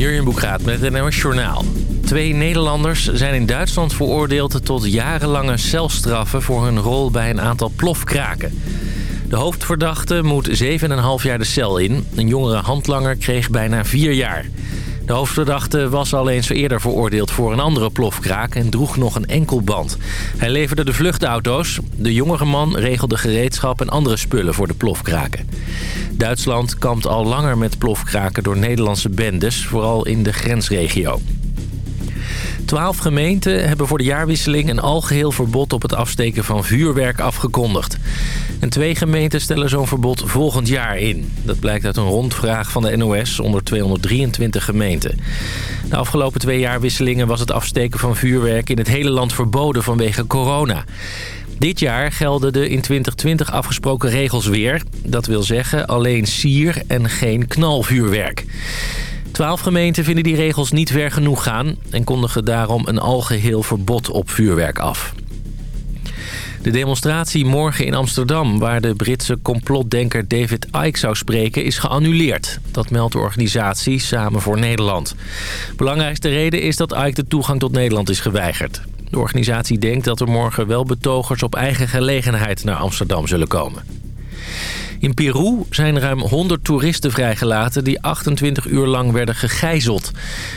Jurjen Boekraat met het Journaal. Twee Nederlanders zijn in Duitsland veroordeeld tot jarenlange celstraffen... voor hun rol bij een aantal plofkraken. De hoofdverdachte moet 7,5 jaar de cel in. Een jongere handlanger kreeg bijna 4 jaar. De hoofdverdachte was al eens eerder veroordeeld voor een andere plofkraak... en droeg nog een enkelband. Hij leverde de vluchtauto's. De jongere man regelde gereedschap en andere spullen voor de plofkraken. Duitsland kampt al langer met plofkraken door Nederlandse bendes... vooral in de grensregio. Twaalf gemeenten hebben voor de jaarwisseling een algeheel verbod op het afsteken van vuurwerk afgekondigd. En twee gemeenten stellen zo'n verbod volgend jaar in. Dat blijkt uit een rondvraag van de NOS onder 223 gemeenten. De afgelopen twee jaarwisselingen was het afsteken van vuurwerk in het hele land verboden vanwege corona. Dit jaar gelden de in 2020 afgesproken regels weer. Dat wil zeggen alleen sier en geen knalvuurwerk. Twaalf gemeenten vinden die regels niet ver genoeg gaan... en kondigen daarom een algeheel verbod op vuurwerk af. De demonstratie morgen in Amsterdam... waar de Britse complotdenker David Icke zou spreken... is geannuleerd. Dat meldt de organisatie Samen voor Nederland. Belangrijkste reden is dat Icke de toegang tot Nederland is geweigerd. De organisatie denkt dat er morgen wel betogers op eigen gelegenheid naar Amsterdam zullen komen. In Peru zijn ruim 100 toeristen vrijgelaten die 28 uur lang werden gegijzeld.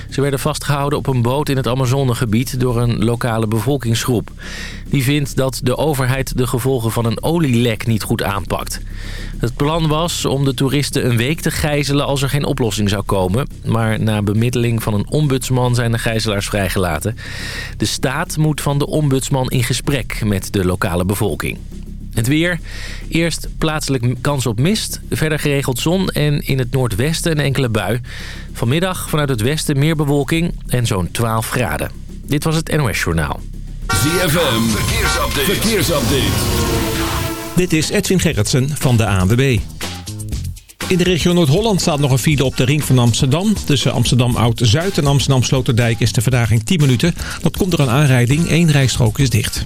Ze werden vastgehouden op een boot in het Amazonegebied door een lokale bevolkingsgroep. Die vindt dat de overheid de gevolgen van een olielek niet goed aanpakt. Het plan was om de toeristen een week te gijzelen als er geen oplossing zou komen. Maar na bemiddeling van een ombudsman zijn de gijzelaars vrijgelaten. De staat moet van de ombudsman in gesprek met de lokale bevolking. Het weer. Eerst plaatselijk kans op mist. Verder geregeld zon en in het noordwesten een enkele bui. Vanmiddag vanuit het westen meer bewolking en zo'n 12 graden. Dit was het NOS Journaal. ZFM. Verkeersupdate. Verkeersupdate. Dit is Edwin Gerritsen van de ANWB. In de regio Noord-Holland staat nog een file op de ring van Amsterdam. Tussen Amsterdam Oud-Zuid en Amsterdam Sloterdijk is de verdaging 10 minuten. Dat komt door een aanrijding. Eén rijstrook is dicht.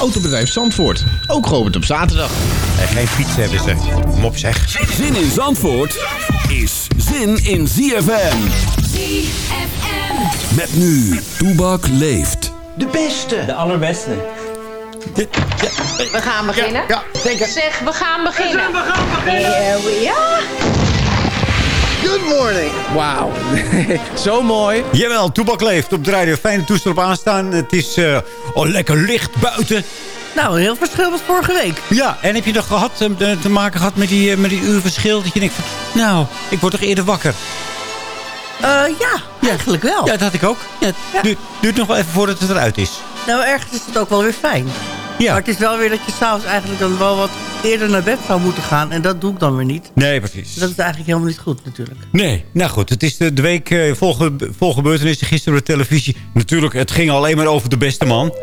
Autobedrijf Zandvoort, ook geopend op zaterdag. En geen fiets hebben ze. Mop zeg. Zin in Zandvoort is zin in ZFM. ZFM. Met nu, Toebak leeft. De beste. De allerbeste. We gaan beginnen. Ja. Zeg, we gaan beginnen. We gaan beginnen. Here we are. Good morning. Wauw. Zo mooi. Jawel, Toebak leeft op de radio. Fijne toestel op aanstaan. Het is uh, oh, lekker licht buiten. Nou, een heel verschil met vorige week. Ja, en heb je nog gehad, uh, te maken gehad met die, uh, met die uurverschil? Dat je denkt van, nou, ik word toch eerder wakker. Uh, ja, ja, eigenlijk wel. Ja, dat had ik ook. Ja, ja. Duurt, duurt nog wel even voordat het eruit is. Nou, ergens is het ook wel weer fijn. Ja. Maar het is wel weer dat je s'avonds eigenlijk dan wel wat eerder naar bed zou moeten gaan. En dat doe ik dan weer niet. Nee, precies. Dat is eigenlijk helemaal niet goed natuurlijk. Nee, nou goed. Het is de, de week uh, vol, vol gebeurtenissen gisteren op de televisie. Natuurlijk, het ging alleen maar over de beste man.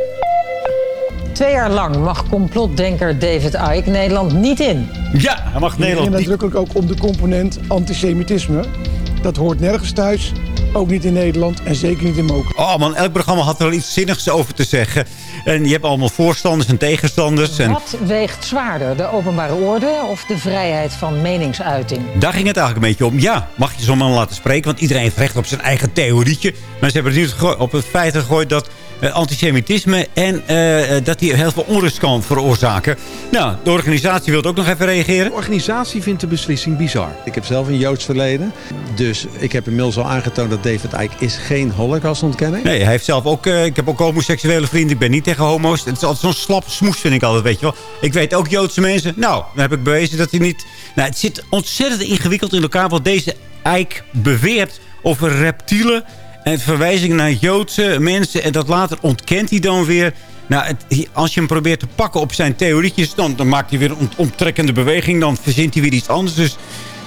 Twee jaar lang mag complotdenker David Icke Nederland niet in. Ja, hij mag Nederland niet. nadrukkelijk ook om de component antisemitisme. Dat hoort nergens thuis. Ook niet in Nederland en zeker niet in Moken. Oh man, elk programma had er wel iets zinnigs over te zeggen. En je hebt allemaal voorstanders en tegenstanders. En... Wat weegt zwaarder, de openbare orde of de vrijheid van meningsuiting? Daar ging het eigenlijk een beetje om. Ja, mag je zo'n man laten spreken? Want iedereen heeft recht op zijn eigen theorietje. Maar ze hebben het nu op het feit gegooid dat antisemitisme en uh, dat hij heel veel onrust kan veroorzaken. Nou, de organisatie wil ook nog even reageren. De organisatie vindt de beslissing bizar. Ik heb zelf een Joods verleden. Dus ik heb inmiddels al aangetoond dat David Icke is geen holocaust-ontkenner. Nee, hij heeft zelf ook... Uh, ik heb ook homoseksuele vrienden. Ik ben niet tegen homo's. Het is altijd zo'n slap smoes, vind ik altijd, weet je wel. Ik weet ook Joodse mensen. Nou, dan heb ik bewezen dat hij niet... Nou, het zit ontzettend ingewikkeld in elkaar wat deze Icke beweert over reptielen... En verwijzingen naar Joodse mensen. En dat later ontkent hij dan weer. Nou, als je hem probeert te pakken op zijn theorietjes... dan, dan maakt hij weer een omtrekkende beweging. Dan verzint hij weer iets anders. Dus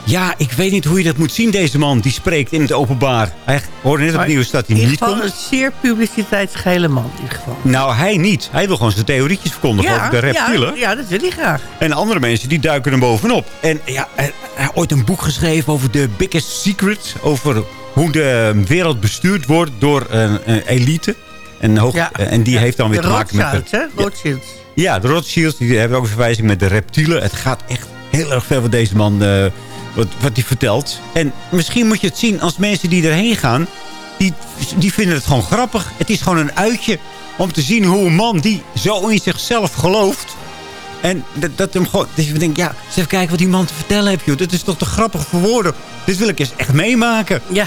Ja, ik weet niet hoe je dat moet zien, deze man. Die spreekt in het openbaar. Hij hoorde net op het nieuws dat hij in niet ieder geval komt. een zeer publiciteitsgeile man. In ieder geval. Nou, hij niet. Hij wil gewoon zijn theorietjes verkondigen over de reptielen. Ja, ja, dat wil hij graag. En andere mensen die duiken er bovenop. En ja, hij hij heeft ooit een boek geschreven over de biggest secret. Over hoe de wereld bestuurd wordt door een, een elite. En, hoog, Ja. en die heeft dan weer de te maken met... Rothschilds, hè? Rothschilds. Ja, de Rothschilds die hebben ook een verwijzing met de reptielen. Het gaat echt heel erg ver wat deze man eh, wat, wat die vertelt. En misschien moet je het zien als mensen die erheen gaan... Die, die vinden het gewoon grappig. Het is gewoon een uitje om te zien hoe een man die zo in zichzelf gelooft... En dat, dat hem gewoon... Dus je denkt, ja, eens even kijken wat die man te vertellen heeft, joh. Dat is toch te grappig voor woorden. Dit wil ik eens echt meemaken. Ja,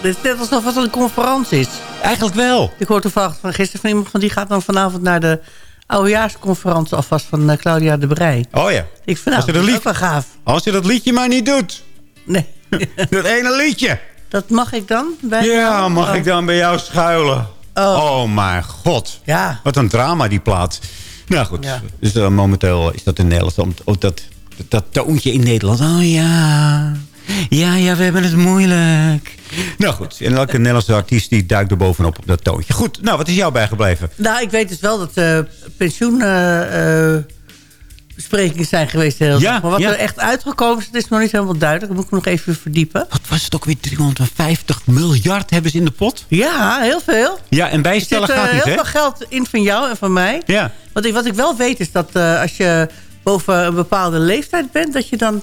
het is net alsof het een conferentie is. Eigenlijk wel. Ik hoorde toevallig van gisteren van iemand van die gaat dan vanavond naar de oudejaarsconferentie alvast van eh, Claudia de Brij. Oh ja. Ik vind nou, Als je dat lief- ook wel gaaf. Als je dat liedje maar niet doet. Nee. Dat ene liedje. Dat mag ik dan? Bij Ja, mag Oh. ik dan bij jou schuilen? Oh. mijn god. Ja. Wat een drama die plaat. Nou goed, Ja. dus uh, momenteel is dat in Nederland. om- oh, dat, dat toontje in Nederland. Oh ja. Ja, ja, we hebben het moeilijk. Nou goed, en elke Nederlandse artiest die duikt er bovenop op dat toontje. Goed, nou, wat is jou bijgebleven? Nou, ik weet dus wel dat eh pensioenbesprekingen zijn geweest. Heel Ja, dag. maar wat ja. er echt uitgekomen is, dat is nog niet helemaal duidelijk. Dat moet ik nog even verdiepen. Wat was het ook weer? 350 miljard hebben ze in de pot? Ja, heel veel. Ja, en Er bijstellen zit eh, gaat niet, heel veel geld in van jou en van mij. Ja. Wat ik, wat ik wel weet is dat eh, als je boven een bepaalde leeftijd bent... dat je dan 10%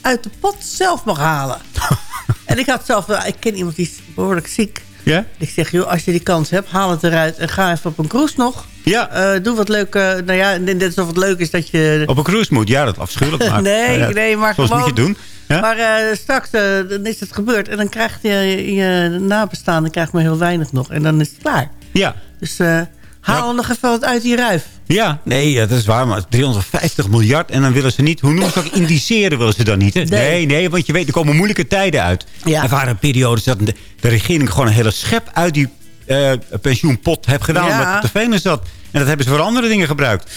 uit de pot zelf mag halen. en ik had zelf... ik ken iemand die is behoorlijk ziek. Ja? Ik zeg, joh, als je die kans hebt, haal het eruit... en ga even op een cruise nog. Ja. Eh, doe wat leuk. eh, nou ja, net alsof het leuk is dat je... Op een cruise moet, ja, dat afschuwelijk. Maar, nee, Nou ja, nee, maar Zoals gewoon... moet je doen. Ja? Maar eh, straks dan is het gebeurd. En dan krijgt je, je nabestaande krijgt maar heel weinig nog. En dan is het klaar. Ja. Dus haal nog even wat uit die ruif. Ja, nee, dat is waar. Maar 350 miljard en dan willen ze niet... Hoe noemen ze dat? Indiceren willen ze dan niet. Hè? Nee. Nee, nee, want je weet, er komen moeilijke tijden uit. Ja. Er waren periodes dat de, de regering gewoon een hele schep uit die eh, pensioenpot heeft gedaan. Ja. Het te veel is dat. En dat hebben ze voor andere dingen gebruikt.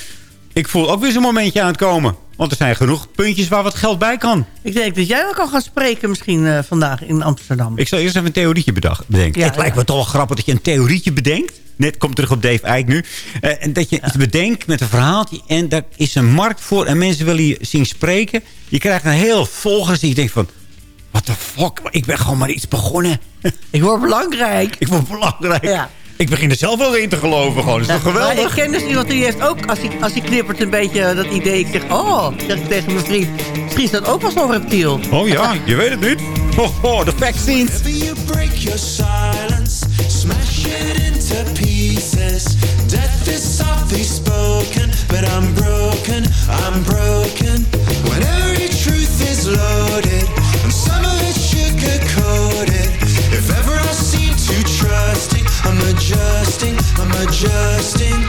Ik voel ook weer zo'n momentje aan het komen. Want er zijn genoeg puntjes waar wat geld bij kan. Ik denk dat jij wel kan gaan spreken misschien eh, vandaag in Amsterdam. Ik zal eerst even een theorietje bedacht, bedenken. Ja, het lijkt me toch wel grappig dat je een theorietje bedenkt. Net komt terug op Dave Eijk nu. En dat je iets bedenkt met een verhaaltje. En daar is een markt voor. En mensen willen je zien spreken. Je krijgt een heel volgers die je denkt van... What the fuck? Ik ben gewoon maar iets begonnen. Ik word belangrijk. Ik word belangrijk. Ja. Ik begin er zelf wel in te geloven gewoon. Dat is toch Maar geweldig? ik ken dus iemand die heeft ook, als hij, als hij knippert een beetje eh, dat idee. Ik zeg, oh, zeg ik tegen mijn vriend. Misschien is dat ook wel zo'n reptiel. Oh ja, je weet het niet. Oh, oh de vaccines. you break your silence, smash it into pieces. Death is softly spoken, but I'm broken, I'm broken. When every truth is loaded, and some of it sugar I'm adjusting, I'm adjusting.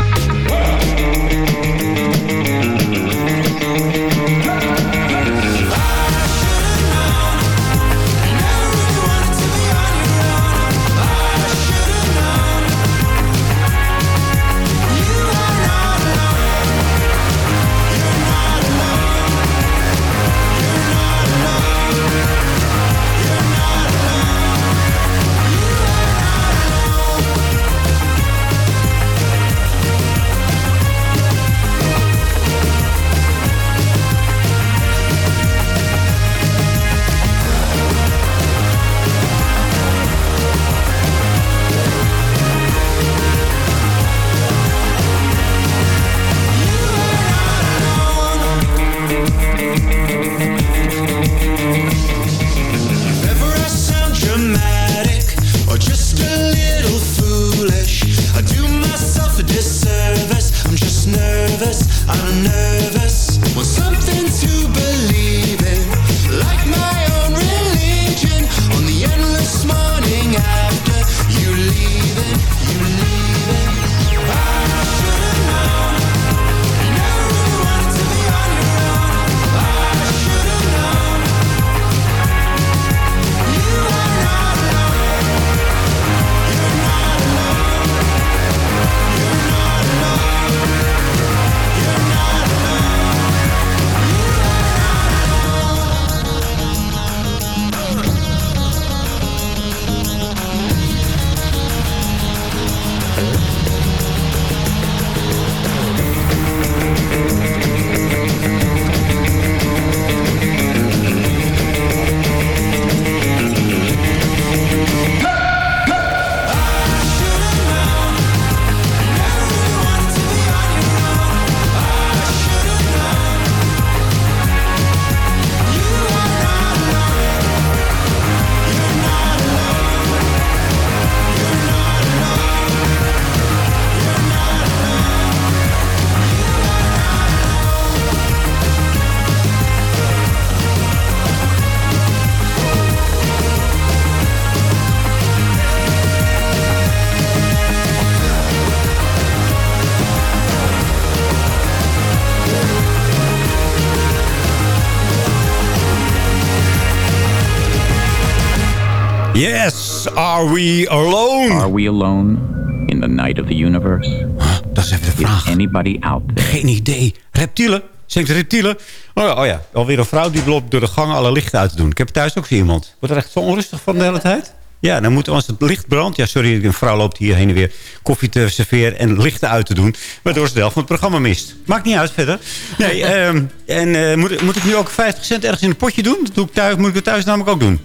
Yes, are we alone? Are we alone in the night of the universe? Dat is even de vraag. Is anybody out there? Geen idee. Reptielen? Zingt reptielen? Oh ja, oh ja, alweer een vrouw die loopt door de gangen alle lichten uit te doen. Ik heb thuis ook zo iemand. Wordt er echt zo onrustig van de hele tijd? Ja, dan moet als het licht brandt... Ja, sorry, een vrouw loopt hier heen en weer koffie te serveren... en lichten uit te doen, waardoor ze de helft van het programma mist. Maakt niet uit verder. Nee, ehm, en eh, moet, moet ik nu ook 50 cent ergens in een potje doen? Dat doe ik thuis, moet ik het thuis namelijk ook doen.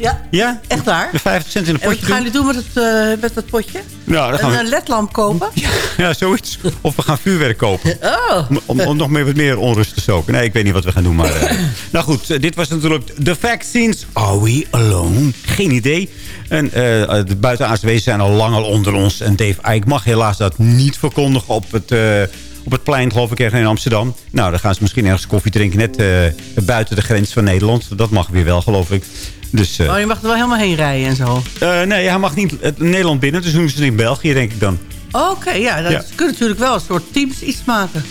Ja, Ja? echt waar. De 50 cent in een En wat potje gaan jullie doen met, het, eh, met dat potje? Nou, dan gaan Een we... eh, ledlamp kopen? Ja, zoiets. Of we gaan vuurwerk kopen. Oh. Om, nog meer, wat meer onrust te stoken. Nee, ik weet niet wat we gaan doen. Maar, eh, nou goed, dit was natuurlijk de vaccines. Are we alone? Geen idee. En de buitenaardse wezens zijn al lang al onder ons. En Dave Ike mag helaas dat niet verkondigen op het... op het plein, geloof ik, ergens in Amsterdam. Nou, dan gaan ze misschien ergens koffie drinken. Net buiten de grens van Nederland. Dat mag weer wel, geloof ik. Dus, eh, Oh, je mag er wel helemaal heen rijden en zo. eh, nee, hij mag niet het Nederland binnen. Dus doen ze het in België, denk ik dan. Oké, ja, dat Ja. je natuurlijk wel een soort teams iets maken.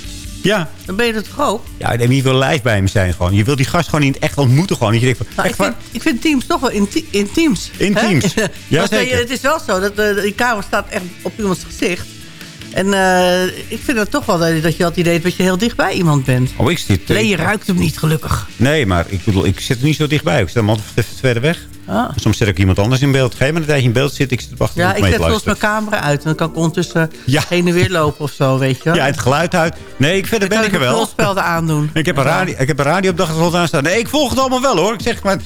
Ja. Dan ben je er toch ook? Ja, en wie wil live bij hem zijn gewoon. Je wil die gast gewoon niet echt ontmoeten. Gewoon. Dat je denkt van, Nou, ik, vind, ik vind teams toch wel inti- intiems. Intiems. Hè? Ja, Want, eh, zeker. Het is wel zo, dat eh, die camera staat echt op iemands gezicht. En eh, ik vind het toch wel dat, dat je dat idee hebt dat je heel dicht bij iemand bent. Oh, ik zit... Nee, je ruikt hem niet, gelukkig. Nee, maar ik bedoel, ik zit er niet zo dichtbij. Ik sta hem altijd even verder weg. Ah. Soms zet ik iemand anders in beeld. Je maar een tijdje in beeld zitten. Ik zit te wachten Ja, ik zet soms mijn camera uit. En dan kan ik ondertussen Ja. heen en weer lopen of zo, weet je. Ja, het geluid uit. Nee, ik, verder ben ik er ik wel. aandoen. Ik heb een, radio, ik heb een radio op dag en aan staan. Nee, ik volg het allemaal wel hoor. Ik zeg maar...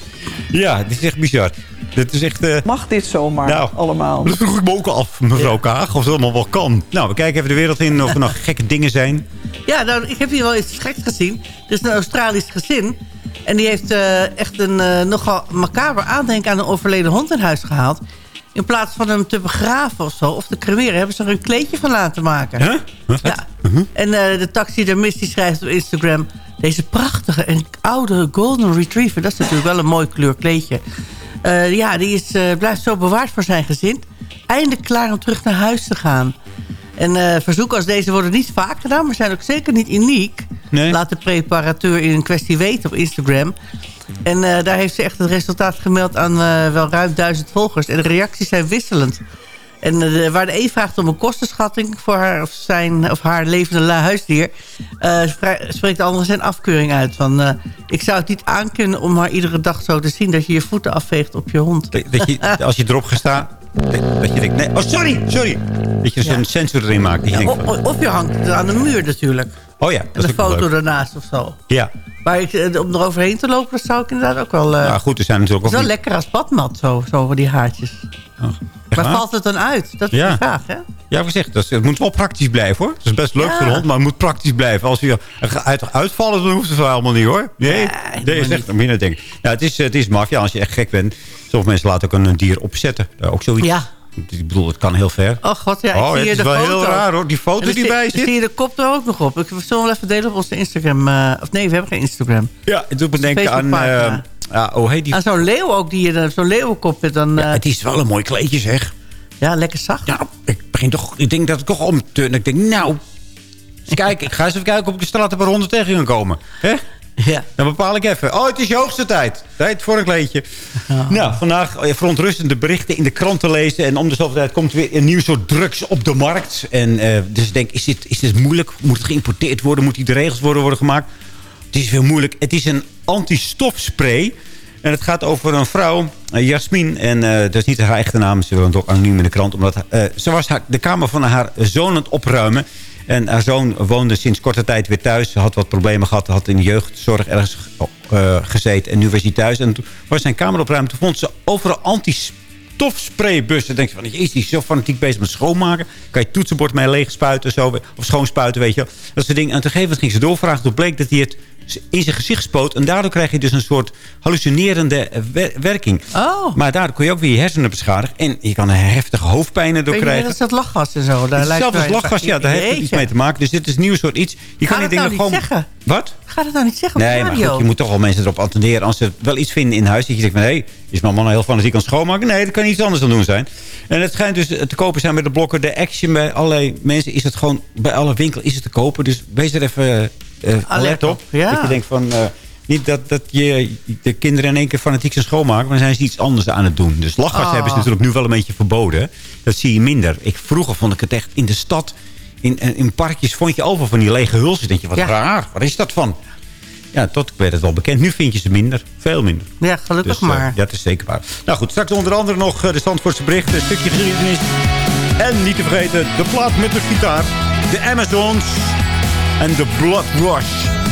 Ja, dit is echt bizar. Dit is echt... eh, Mag dit zomaar nou, allemaal? Dat vroeg ik me ook af, mevrouw Kaag. Of het allemaal wel kan. Nou, we kijken even de wereld in. Of er nog gekke dingen zijn. Ja, nou, ik heb hier wel iets geks gezien. Er is een Australisch gezin. En die heeft eh, echt een eh, nogal macaber aandenken aan een overleden hond in huis gehaald. In plaats van hem te begraven of zo, of te cremeren, hebben ze er een kleedje van laten maken. Huh? Ja. En eh, de taxidermist die schrijft op Instagram... deze prachtige en oude golden retriever... dat is natuurlijk wel een mooi kleur kleedje. Eh, ja, die is, eh, blijft zo bewaard voor zijn gezin. Eindelijk klaar om terug naar huis te gaan. En eh, verzoeken als deze worden niet vaak gedaan... maar zijn ook zeker niet uniek. Nee. Laat de preparateur in een kwestie weten op Instagram. En daar heeft ze echt het resultaat gemeld aan wel ruim duizend volgers. En de reacties zijn wisselend. En eh, waar de een vraagt om een kostenschatting voor haar of, zijn, of haar levende huisdier... eh, spre- spreekt de andere zijn afkeuring uit. Van, eh, ik zou het niet aankunnen om haar iedere dag zo te zien... dat je je voeten afveegt op je hond. Dat, dat je, als je erop gaat staan... Dat, je denkt, nee, oh sorry, sorry. Dat je zo'n sensor erin maakt. Denkt Of, of je hangt het aan de muur natuurlijk. Oh ja, dat een foto leuk. ernaast of zo. Ja, Maar ik, eh, om er overheen te lopen, dat zou ik inderdaad ook wel... eh maar goed, er zijn natuurlijk het ook is wel niet- lekker als badmat, zo, zo voor die haartjes. Echt Maar valt het dan uit? Dat is Ja. de vraag, hè? Ja, ik zeg, dat is- het moet wel praktisch blijven hoor. Het is best leuk Ja. voor de hond, maar het moet praktisch blijven. Als uit, uitvallen, dan hoeft het wel helemaal niet hoor. Nee, nee, helemaal is echt te denken. Ja, het is, het is maffia als je echt gek bent. Sommige mensen laten ook een dier opzetten. Ja, ook zoiets. Ja. Ik bedoel, het kan heel ver. Oh god, ja, ik Oh, zie het is de wel foto. heel raar, hoor, die foto die bij zit. zie je de kop er ook nog op. Ik zal hem even delen op onze Instagram. eh, of nee, we hebben geen Instagram. Ja, het doet me denken aan... Eh, ja, hoe heet die? Aan zo'n leeuw ook, die je zo'n leeuwenkop. Dan, Ja, eh, het is wel een mooi kleedje zeg. ja, lekker zacht. Ja, ik begin toch... Ik denk dat ik toch om... te- Ik denk, nou... eens kijken, ik ga eens even kijken of ik de straat op een ronde tegen kan komen. Hè? Ja. Dan bepaal ik even. Oh, het is je hoogste tijd. Tijd voor een kleedje. Nou, vandaag eh, verontrustende berichten in de krant te lezen. En om de zoveel tijd komt weer een nieuw soort drugs op de markt. En eh, dus ik denk, is dit, is dit moeilijk? Moet het geïmporteerd worden? Moet die de regels worden, worden gemaakt? Het is veel moeilijk. Het is een antistofspray. En het gaat over een vrouw, eh, Jasmin. En dat is niet haar echte naam. Ze woont ook anoniem in de krant. Omdat ze was haar, de kamer van haar zoon aan het opruimen. En haar zoon woonde sinds korte tijd weer thuis. Ze had wat problemen gehad. Had in de jeugdzorg ergens eh, gezeten. En nu was hij thuis. En toen was zijn kamer opruimen. Toen vond ze overal antistofspraybussen. Dan denk je van, jezus, die is zo fanatiek bezig met schoonmaken. Kan je toetsenbord mee leeg spuiten zo, of schoonspuiten, weet je. Dat soort dingen. En op ging ze doorvragen. Toen bleek dat hij het in zijn gezicht spoot. En daardoor krijg je dus een soort hallucinerende eh, wer- werking. Oh. Maar daardoor kun je ook weer je hersenen beschadigen. En je kan heftige hoofdpijnen door krijgen. dat is dat lachgas en zo. Daar lijkt als lachgas, ja, daar heeft het iets mee te maken. Dus dit is een nieuw soort iets. Je kan die dat dingen nou gewoon... zeggen? Wat? Ga dat nou niet zeggen op Nee, de maar goed, je moet toch wel mensen erop attenderen. Als ze wel iets vinden in huis, dat je denkt van... hé, hey, is mijn man nou heel fanatiek aan schoonmaken? Nee, dat kan iets anders dan doen zijn. En het schijnt dus te kopen zijn met de blokken. De Action bij allerlei mensen is het gewoon... bij alle winkels is het te kopen. Dus wees er even eh, alert op. ja. Dat je denkt van... eh, Niet dat, dat je de kinderen in één keer fanatiek zijn schoonmaken... maar dan zijn ze iets anders aan het doen. Dus lachgas Oh. hebben ze natuurlijk nu wel een beetje verboden. Dat zie je minder. Ik, vroeger vond ik het echt in de stad... In, eh, in parkjes vond je over van die lege hulsjes. denk je, wat Ja. raar. Wat is dat van? Ja, tot werd het wel bekend. Nu vind je ze minder. Veel minder. Ja, gelukkig Dus, eh, maar. ja, dat is zeker waar. Nou goed, straks onder andere nog eh, de Zandvoortse berichten. Een stukje geschiedenis. En niet te vergeten, de plaat met de gitaar. De Amazons. En de Blood Rush.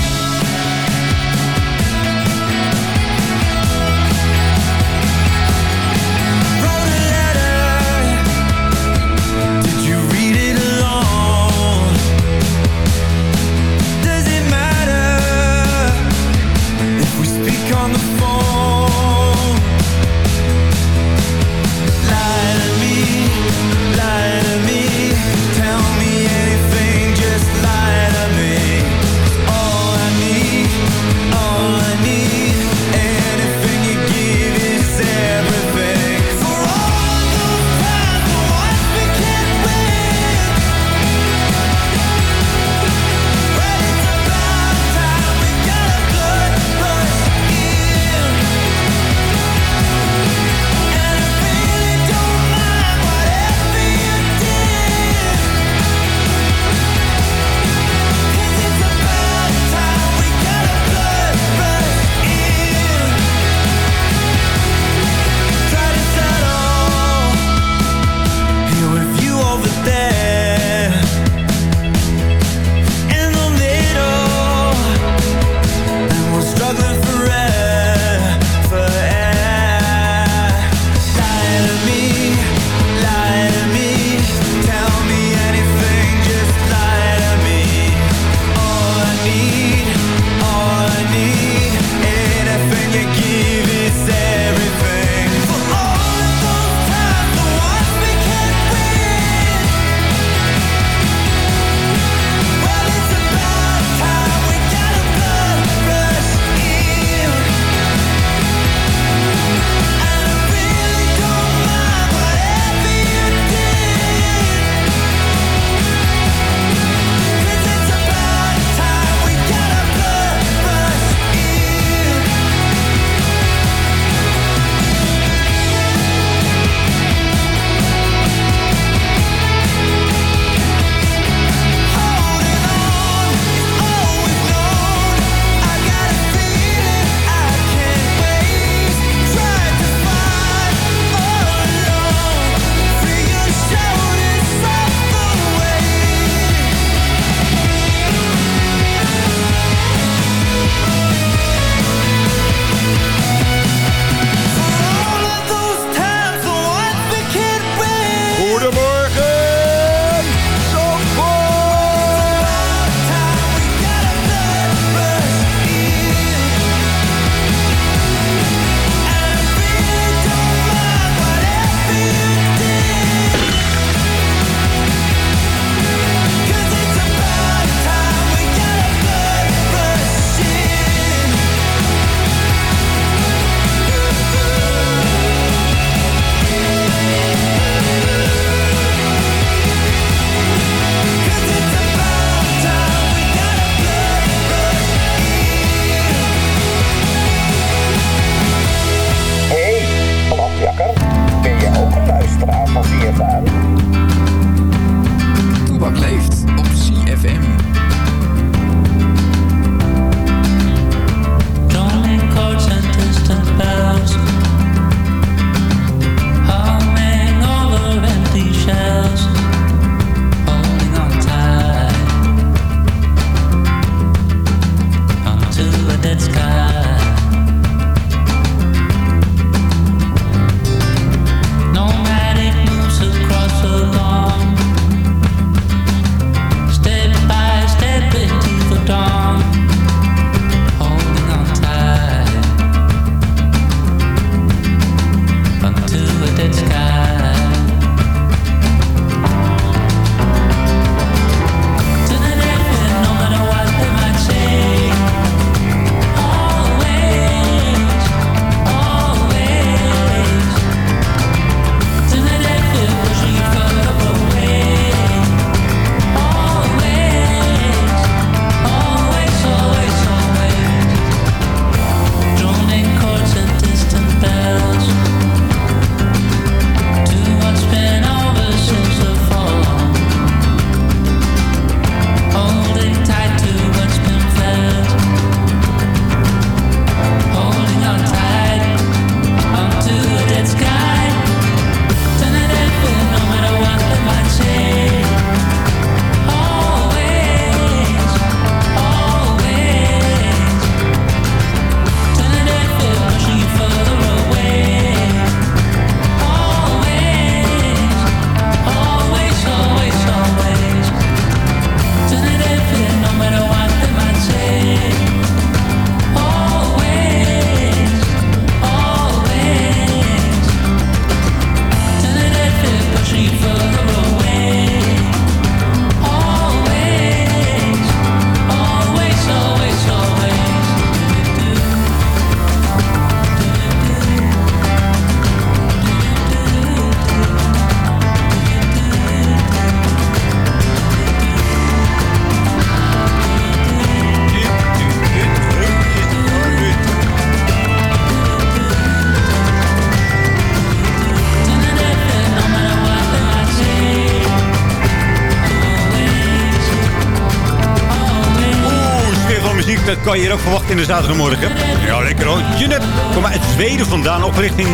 In de zaterdagmorgen. Ja, lekker hoor. Jeanette komt uit Zweden vandaan. Opgericht in eh,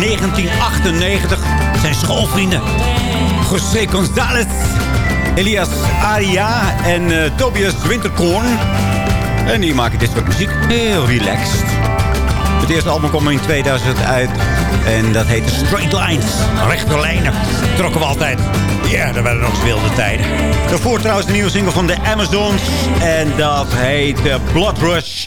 1998. Zijn schoolvrienden. José González. Elias Aria en eh, Tobias Winterkorn. En die maken dit soort muziek. Heel relaxed. Het eerste album kwam in 2000 uit. En dat heette Straight Lines. Rechte lijnen. Trokken we altijd. Ja, dat waren nog eens wilde tijden. Daarvoor trouwens de nieuwe single van de Amazons. En dat heet eh, Blood Rush.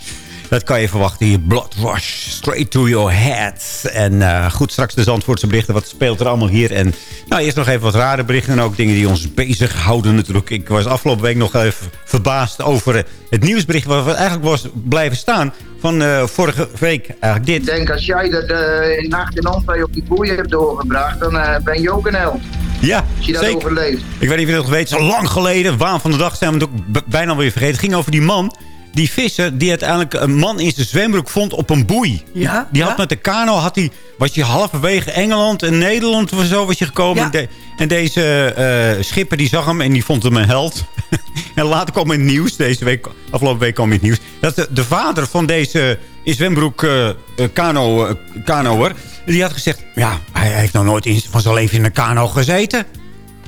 Dat kan je verwachten hier. Blood Rush. Straight to your head. En eh, goed, straks de Zandvoortse berichten. Wat speelt er allemaal hier? En nou, eerst nog even wat rare berichten. En ook dingen die ons bezighouden natuurlijk. Ik was afgelopen week nog even verbaasd over eh, het nieuwsbericht... wat eigenlijk was blijven staan van eh, vorige week. Eigenlijk dit. Ik denk, als jij dat in nacht in Antwerpen op die boeien hebt doorgebracht, dan eh, ben je ook een held. Ja, Als je dat zeker. overleeft. Ik weet niet of je dat weet. Zo lang geleden. Waan van de dag zijn we het ook bijna weer vergeten. Het ging over die man. Die visser die uiteindelijk een man in zijn zwembroek vond op een boei. Ja, Die ja. had met de kano, had hij, was je halverwege Engeland en Nederland of zo was je gekomen. Ja. En, de- en deze eh, schipper die zag hem en die vond hem een held. en later kwam het nieuws, deze week, afgelopen week kwam in het nieuws... dat de, de vader van deze in zwembroek eh, kano, eh, kanoer... die had gezegd, ja, hij heeft nog nooit in, van zijn leven in een kano gezeten.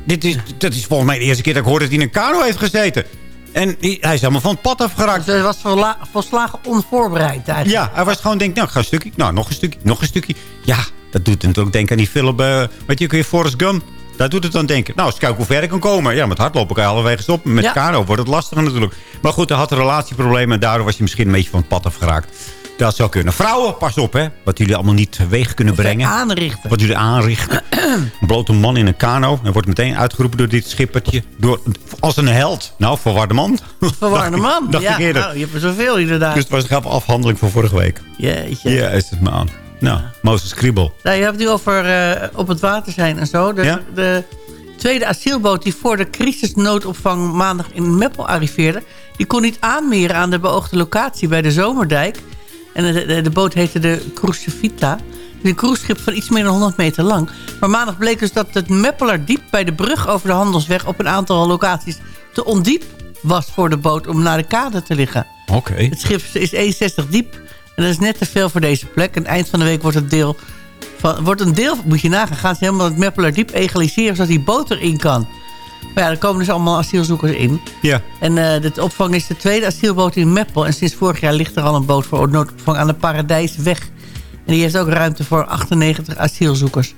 Dit is, dat is volgens mij de eerste keer dat ik hoor dat hij in een kano heeft gezeten. En hij hij is helemaal van het pad afgeraakt. Dus hij was volslagen onvoorbereid eigenlijk. Ja, hij was gewoon denk, nou, ga een stukje. Nou, nog een stukje, nog een stukje. Ja, dat doet natuurlijk denken aan die film, eh weet je ook weer, Forrest Gump. Daar doet het dan denken. Nou, eens kijken hoe ver ik kan komen. Ja, met hardlopen kan je halverwege stoppen. Met Ja. kano wordt het lastiger natuurlijk. Maar goed, hij had een relatieprobleem en daardoor was hij misschien een beetje van het pad afgeraakt. Dat zou kunnen. Vrouwen, pas op hè. Wat jullie allemaal niet teweeg kunnen brengen. Aanrichten. Wat jullie aanrichten. Een blote man in een kano. En wordt meteen uitgeroepen door dit schippertje. Door, als een held. Nou, verwarde man. Verwarde man. Dacht ja, ik eerder. nou, je hebt er zoveel inderdaad. Dus het was een grap afhandeling van vorige week. Jeetje. Ja, is het man. Nou, Mozes Kriebel. Nou, je hebt het nu over eh, op het water zijn en zo. De, Ja? de tweede asielboot die voor de crisisnoodopvang maandag in Meppel arriveerde... die kon niet aanmeren aan de beoogde locatie bij de Zomerdijk. En de, de, de boot heette de Crucifita. Een cruiseschip van iets meer dan 100 meter lang. Maar maandag bleek dus dat het Meppelerdiep bij de brug over de Handelsweg... op een aantal locaties te ondiep was voor de boot om naar de kade te liggen. Oké. Het schip is 1,60 diep. En dat is net te veel voor deze plek. En eind van de week wordt het deel van, wordt een deel, moet je nagaan, gaan ze helemaal het Meppelerdiep egaliseren zodat die boot erin kan. Maar ja, er komen dus allemaal asielzoekers in. Ja. En eh de opvang is de tweede asielboot in Meppel. En sinds vorig jaar ligt er al een boot voor noodopvang aan de Paradijsweg. En die heeft ook ruimte voor 98 asielzoekers.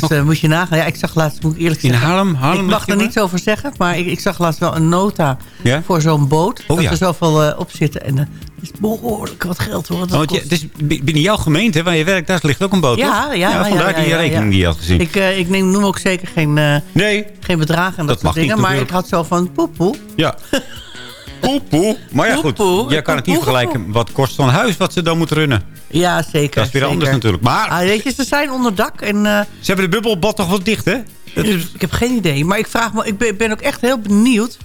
Dus eh, moet je nagaan. Ja, ik zag laatst, moet ik eerlijk In zeggen. Haarlem? Haarlem ik mag er niets over zeggen. Maar ik, ik zag laatst wel een nota Ja? voor zo'n boot. Oh, dat ja. er zoveel eh, op zitten. En eh, het is behoorlijk wat geld hoor. Dat Want je, het is binnen jouw gemeente waar je werkt, daar ligt ook een boot, Ja, toch? ja, ja, vandaar ja, die ja, rekening ja. die je had gezien. Ik, ik neem, noem ook zeker geen, nee, geen bedragen en dat, Dat soort mag niet dingen. maar ik had zo van poepoe. Ja. Poepoe. Maar ja, goed. Jij kan het niet vergelijken wat kost zo'n huis wat ze dan moeten runnen. Ja, zeker. Dat is weer zeker. anders natuurlijk. Maar Ah, weet je, ze zijn onder dak en... eh, ze hebben de bubbelbad toch wel dicht, hè? Dat Ik heb geen idee. Maar ik, vraag me, ik ben, ben ook echt heel benieuwd...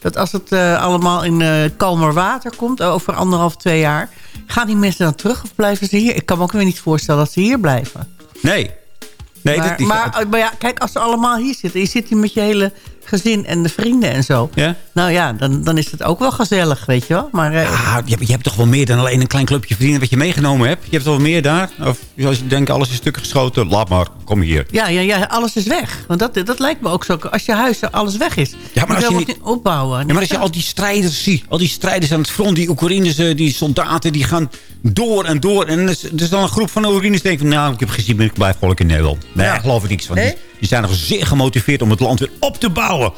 dat als het eh, allemaal in eh, kalmer water komt... over anderhalf, twee jaar... gaan die mensen dan terug of blijven ze hier? Ik kan me ook weer niet voorstellen dat ze hier blijven. Nee. Nee, maar, dat is... maar, maar ja, kijk, als ze allemaal hier zitten... je zit hier met je hele gezin en de vrienden en zo... ja? nou ja, dan, dan is het ook wel gezellig, weet je wel. Maar eh, Ah, je, hebt, je hebt toch wel meer dan alleen een klein clubje vrienden wat je meegenomen hebt? Je hebt wel meer daar? Of als je denkt, alles is stukken geschoten, laat maar, kom hier. ja, ja, ja, alles is weg. Want dat, dat lijkt me ook zo. Als je huis, alles weg is. Ja, maar als je wil niet- opbouwen. Ja, maar als je al die strijders ziet, al die strijders aan het front, die Oekraïners, eh, die soldaten, die gaan door en door. En er is, er is dan een groep van Oekraïners die denken van, nou, ik heb gezien, maar ik blijf gewoon in Nederland. Nee, Ja. daar geloof ik niks van. Nee? Die, zijn nog zeer gemotiveerd om het land weer op te bouwen.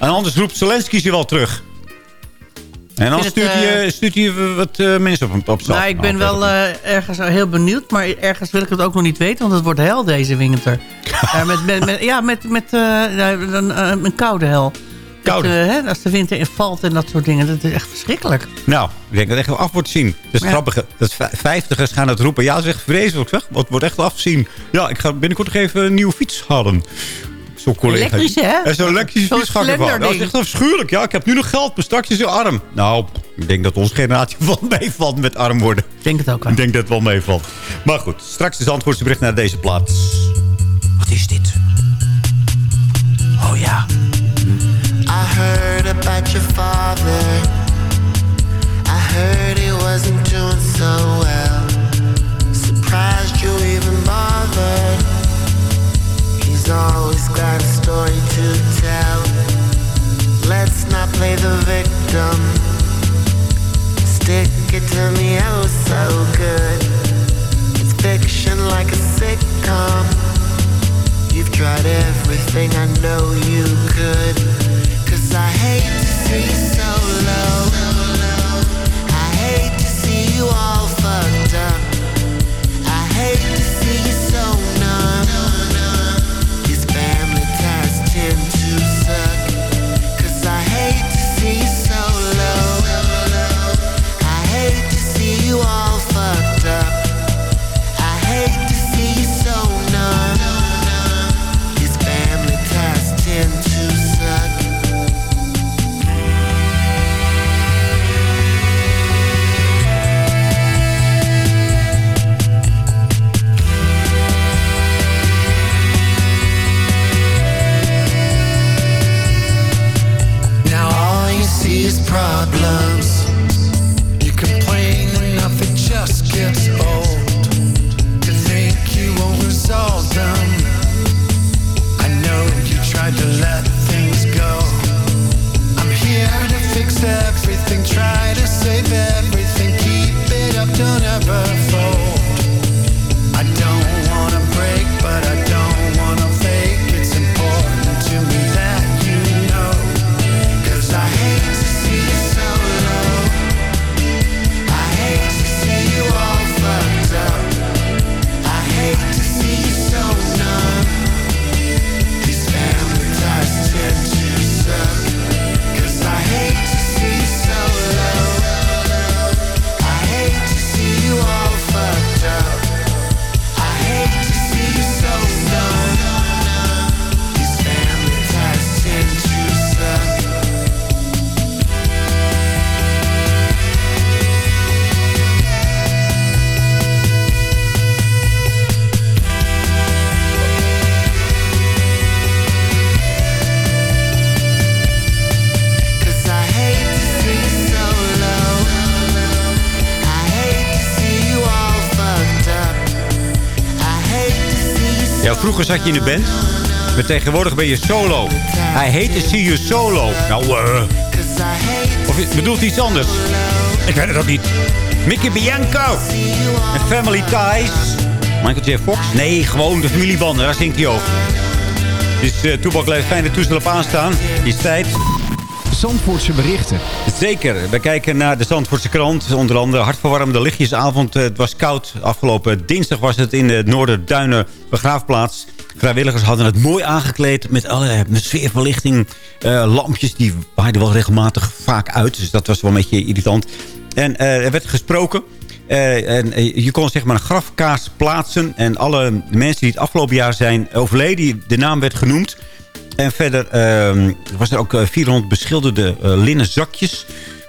En anders roept Zelensky ze wel terug. En dan vind het, stuurt hij, eh, stuurt wat eh, mensen op, op zak. Nou, ik ben Nou, wel eh, ergens heel benieuwd, maar ergens wil ik het ook nog niet weten, want het wordt hel deze winter. Ja, met, met, met- ja, met, met een, een koude hel. Dat, eh, hè, als de winter invalt en dat soort dingen, dat is echt verschrikkelijk. Nou, ik denk dat het echt wel af wordt zien. Dat is Ja. grappig. Dat vij- vijftigers gaan het roepen. Ja, zeg vreselijk zeg. Het wordt echt wel afzien. Ja, ik ga binnenkort nog even een nieuwe fiets halen. Zo'n collega. Elektrische, hè? Zo'n elektrische fiets ervan. Dat is echt afschuwelijk. Ja, ik heb nu nog geld, maar straks is je arm. Nou, ik denk dat onze generatie wel meevalt met arm worden. Ik denk het ook wel. Ik denk dat het wel meevalt. Maar goed, straks is het antwoordse bericht naar deze plaats. Wat is dit? Oh ja. Heard about your father. I Heard he wasn't doing so well. Surprised you even bothered. He's always got a story to tell. Let's not play the victim. Stick it to me oh so good. It's fiction like a sitcom. You've tried everything I know you could streets Ja, vroeger zat je in de band. Maar tegenwoordig ben je solo. Hij heette See You Solo. Nou, eh. of bedoelt iets anders? Ik weet het ook niet. Mickey Bianco. En Family Ties. Michael J. Fox? Nee, gewoon de familiebanden. Daar zingt hij over. Dus uh, Toebak blijft fijne toestel op aanstaan. Die tijd. Zandvoortse berichten. Zeker. We kijken naar de Zandvoortse krant. Onder andere hartverwarmende lichtjesavond. Eh, Het was koud. Afgelopen dinsdag was het in de Noorderduinen begraafplaats. Vrijwilligers hadden het mooi aangekleed met alle sfeerverlichting. eh, lampjes die waaiden wel regelmatig vaak uit. Dus dat was wel een beetje irritant. En eh, er werd gesproken. En je kon zeg maar een grafkaars plaatsen. En alle mensen die het afgelopen jaar zijn overleden, de naam werd genoemd. En verder ehm, was er ook eh, 400 beschilderde eh, linnen zakjes.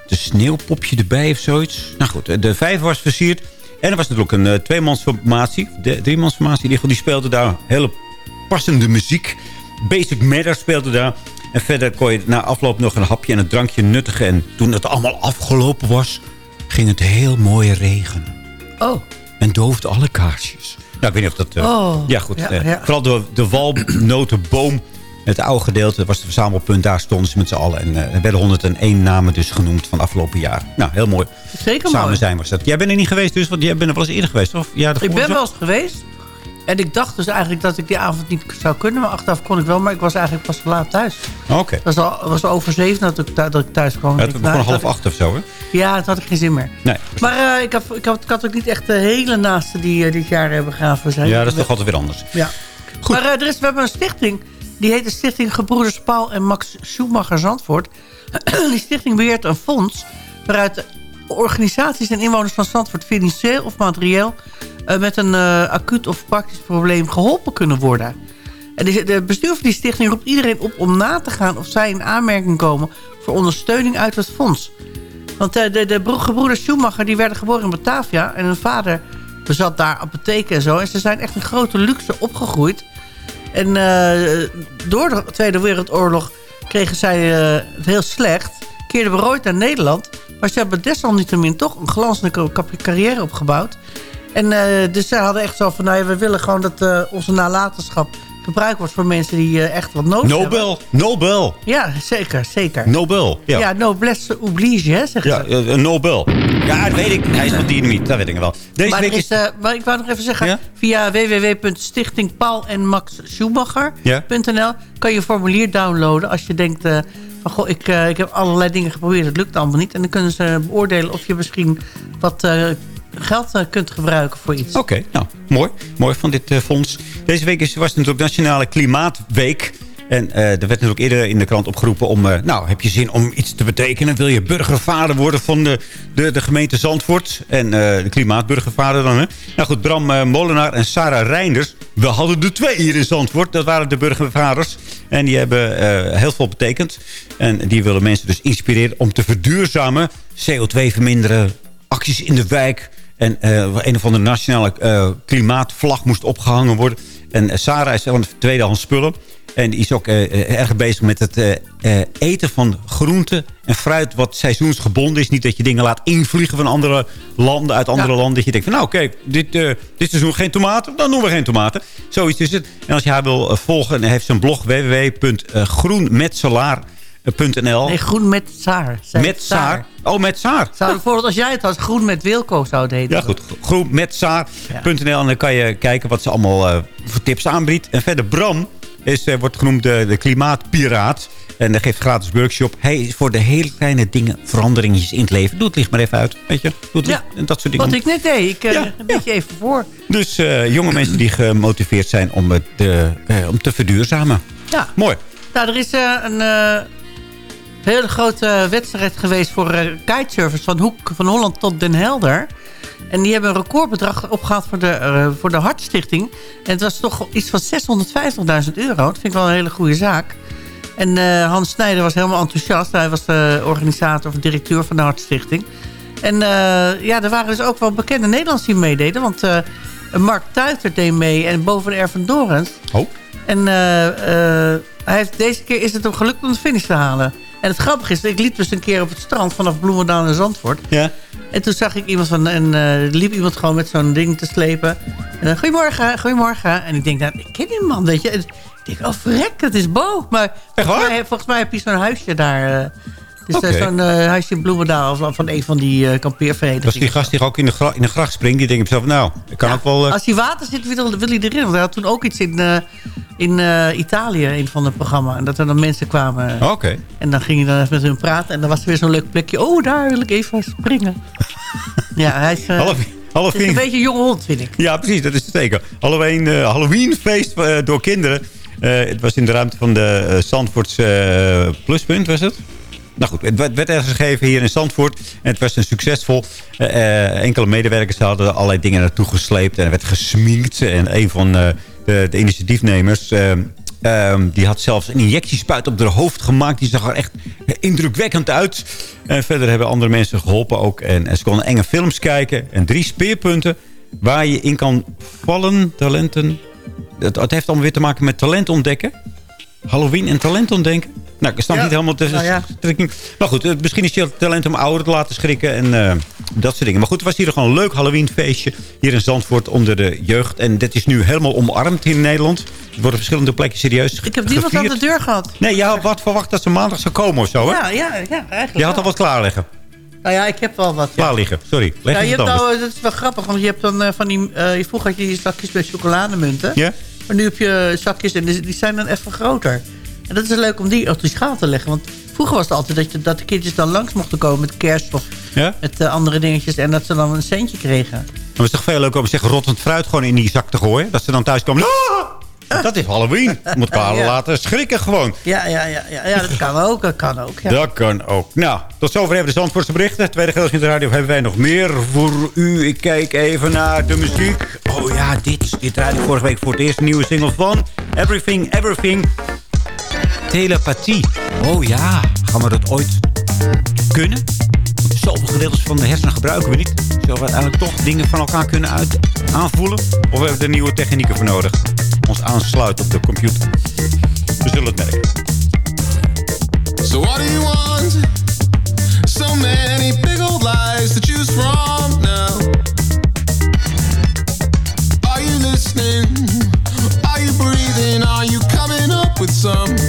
De sneeuwpopje erbij of zoiets. Nou goed, eh, de vijf was versierd. En er was natuurlijk een uh, tweemansformatie. Driemansformatie in ieder geval. Die speelde daar hele passende muziek. Basic Matter speelde daar. En verder kon je na afloop nog een hapje en een drankje nuttigen. En toen het allemaal afgelopen was, ging het heel mooi regenen. Oh. En doofde alle kaarsjes. Nou, ik weet niet of dat... eh, Oh, ja, goed. ja, eh. Vooral de, de walnotenboom. Het oude gedeelte was het verzamelpunt. Daar stonden ze met z'n allen. En eh, er werden 101 namen dus genoemd van afgelopen jaar. Nou, heel mooi. Zeker Samen mooi. zijn was dat. Jij bent er niet geweest dus, want jij bent er wel eens eerder geweest, of? Ja, Ik ben wel eens geweest. En ik dacht dus eigenlijk dat ik die avond niet zou kunnen. Maar achteraf kon ik wel. Maar ik was eigenlijk pas te laat thuis. Oké. Het was, al, was over zeven dat ik, thu- dat ik thuis kwam. Ja, het begon half dat acht of zo, hè? Ja, toen had ik geen zin meer. Nee. Maar eh, ik, had, ik, had, ik had ook niet echt de hele naaste die eh, dit jaar hebben begraven zijn. Ja, dat is toch altijd weer anders. Ja. Maar eh, er is, we hebben een stichting. Die heet de Stichting Gebroeders Paul en Max Schumacher Zandvoort. die stichting beheert een fonds... waaruit organisaties en inwoners van Zandvoort... financieel of materieel... eh, met een eh, acuut of praktisch probleem geholpen kunnen worden. En de, de bestuur van die stichting roept iedereen op om na te gaan... of zij in aanmerking komen voor ondersteuning uit het fonds. Want eh, de, de bro- gebroeders Schumacher die werden geboren in Batavia... en hun vader bezat daar apotheken en zo. En ze zijn echt in grote luxe opgegroeid... En eh, door de Tweede Wereldoorlog kregen zij eh, heel slecht. Keerden berooid naar Nederland. Maar ze hebben desalniettemin toch een glanzende carrière opgebouwd. En eh, dus ze hadden echt zo van... Nou ja, we willen gewoon dat onze nalatenschap gebruikt wordt... voor mensen die eh, echt wat nodig hebben. Nobel. Nobel. Ja, zeker, zeker. Nobel. Ja. Ja, noblesse oblige, hè, zeggen Ja, ze. eh, een Nobel. Ja, dat weet ik. Hij is van dynamiet. Dat weet ik wel. Deze maar, week is... eh, maar ik wou nog even zeggen, Ja? via www.stichting Paul en Max Schumacher.nl Ja. kan je een formulier downloaden als je denkt eh, van goh, ik, ik heb allerlei dingen geprobeerd, het lukt allemaal niet. En dan kunnen ze beoordelen of je misschien wat geld eh, kunt gebruiken voor iets. Oké, nou, mooi. Mooi van dit eh, fonds. Deze week is, was het natuurlijk Nationale Klimaatweek. En eh, er werd natuurlijk eerder in de krant opgeroepen om... nou, heb je zin om iets te betekenen? Wil je burgervader worden van de, de, de gemeente Zandvoort? En de klimaatburgervader dan, hè? Nou goed, Bram Molenaar en Sarah Reinders. We hadden er twee hier in Zandvoort. Dat waren de burgervaders. En die hebben heel veel betekend. En die willen mensen dus inspireren om te verduurzamen. CO2 verminderen, acties in de wijk... En eh, een of andere nationale eh, klimaatvlag moest opgehangen worden. En eh, Sarah is van tweedehands spullen. En die is ook erg bezig met het eten van groenten en fruit... wat seizoensgebonden is. Niet dat je dingen laat invliegen van andere landen, uit andere landen. Dat je denkt van nou kijk, dit, dit seizoen geen tomaten. Dan doen we geen tomaten. Zoiets is het. En als je haar wil volgen, dan heeft ze een blog www.groenmetselaar.nl Nee, groen met. Zij- Met Saar. Oh, met Saar. Zou bijvoorbeeld als jij het had, groen met Wilco zou het heten. Ja, goed. Groenmetsaar.nl. En dan kan je kijken wat ze allemaal eh, voor tips aanbiedt. En verder Bram is, eh, wordt genoemd de, de klimaatpiraat. En hij geeft gratis workshop. Hij is voor de hele kleine dingen veranderingetjes in het leven. Doe het licht maar even uit. Weet je? Doe het. En dat soort dingen. Wat ik net deed, ik eh, een beetje even voor. Dus jonge mensen die gemotiveerd zijn om, het, om te verduurzamen. Ja. Mooi. Nou, er is eh, een hele grote wedstrijd geweest voor eh, kitesurfers van Hoek van Holland tot Den Helder. En die hebben een recordbedrag opgehaald voor de, eh, voor de Hartstichting. En het was toch iets van 650.000 euro. Dat vind ik wel een hele goede zaak. En eh, Hans Snijder was helemaal enthousiast. Hij was de organisator of directeur van de Hartstichting. En ja, er waren dus ook wel bekende Nederlanders die meededen. Want Mark Tuiter deed mee en boven Ervan Dorens. Oh. En hij heeft, deze keer is het hem gelukt om de finish te halen. En het grappige is, ik liep dus een keer op het strand vanaf Bloemendaal naar Zandvoort. Ja. En toen zag ik iemand van, en eh, liep iemand gewoon met zo'n ding te slepen. En dan, goedemorgen, goedemorgen. En ik denk, nou, ik ken die man, weet je. En ik denk, oh vrek, het is Bo. Maar volgens mij, volgens mij heb je zo'n huisje daar. eh, dus eh, zo'n eh, huisje in Bloemendaal van, van een van die eh kampeerverenigingen. Dat is die gast die ook in de, gra in de gracht springt. Die denkt zichzelf, nou, ik kan ook wel... eh, Als hij water zit, wil, wil hij erin. Want hij had toen ook iets in, in Italië, een van de programma. En dat er dan mensen kwamen. Oké. En dan ging hij dan even met hun praten. En dan was er weer zo'n leuk plekje. Oh, daar wil ik even springen. ja, hij is, Half, half het is een beetje een jonge hond, vind ik. Ja, precies. Dat is het zeker. Halloween, Halloweenfeest door kinderen. Het was in de ruimte van de uh, Zandvoortse eh, Pluspunt, was het? Nou goed, het werd, ergens gegeven hier in Zandvoort. En het was een succesvol. Eh, enkele medewerkers hadden allerlei dingen naartoe gesleept. En er werd gesminkt. En een van eh, de, de initiatiefnemers... eh, ehm, die had zelfs een injectiespuit op haar hoofd gemaakt. Die zag er echt indrukwekkend uit. En verder hebben andere mensen geholpen ook. En, en ze konden enge films kijken. En drie speerpunten waar je in kan vallen. Talenten. Het, het heeft allemaal weer te maken met talent ontdekken. Halloween en talent ontdekken. Nou, ik snap Ja, niet helemaal de nou ja. Maar goed, eh, misschien is je talent om ouderen te laten schrikken. En eh, dat soort dingen. Maar goed, het was hier gewoon een leuk Halloweenfeestje. Hier in Zandvoort onder de jeugd. En dit is nu helemaal omarmd in Nederland. Er worden verschillende plekken serieus Ik heb niemand aan de deur gehad. Nee, je had wat verwacht dat ze maandag zou komen of zo, hè? Ja, ja, ja, eigenlijk je had al wat klaar liggen. Nou ja, ik heb wel wat. Ja. Klaar liggen, sorry. Leg Ja, je hebt nou, dat is wel grappig, want je hebt dan eh, van die... eh, vroeger had je die zakjes met chocolademunten. Ja? Maar nu heb je zakjes en die zijn dan even groter. En dat is leuk om die op die schaal te leggen. Want vroeger was het altijd dat, je, dat de kindjes dan langs mochten komen met kerst of Ja? met eh, andere dingetjes. En dat ze dan een centje kregen. Is het toch veel leuker om zeggen rottend fruit gewoon in die zak te gooien. Dat ze dan thuis komen. "Ah, Dat is Halloween. Je moet elkaar Ja. laten schrikken gewoon. Ja, ja, ja, ja, ja dat kan ook. Dat kan ook. Ja. Dat kan ook. Nou, tot zover even de Zandvoortse berichten. Tweede gedeelte in de radio hebben wij nog meer voor u. Ik kijk even naar de muziek. Oh ja, dit, dit draaide vorige week voor het eerst. Een nieuwe single van Everything, Everything. Telepathie. Oh ja, gaan we dat ooit kunnen? Zoveel gedeeltes van de hersenen gebruiken we niet. Zullen we uiteindelijk toch dingen van elkaar kunnen uit aanvoelen? Of hebben we er nieuwe technieken voor nodig? Ons aansluiten op de computer. We zullen het merken. So what do you want? So many big ways to choose from now. Are you listening? Are you breathing? Are you coming up with some?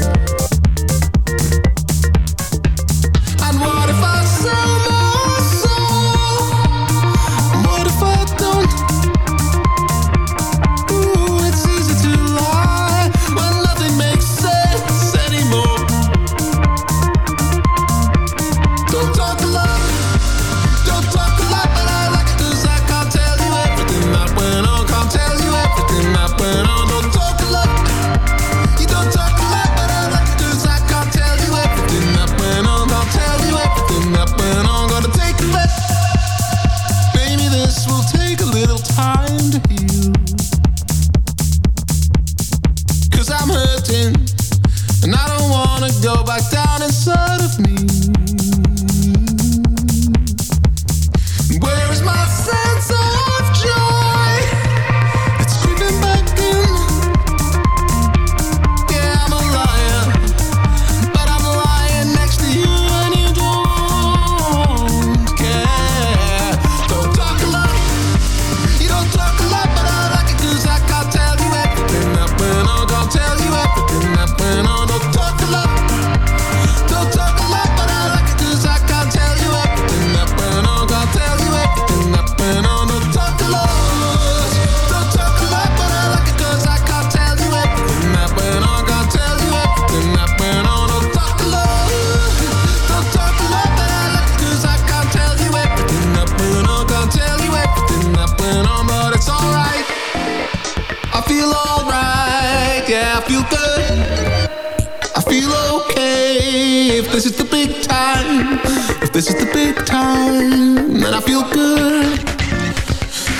Time, then I feel good.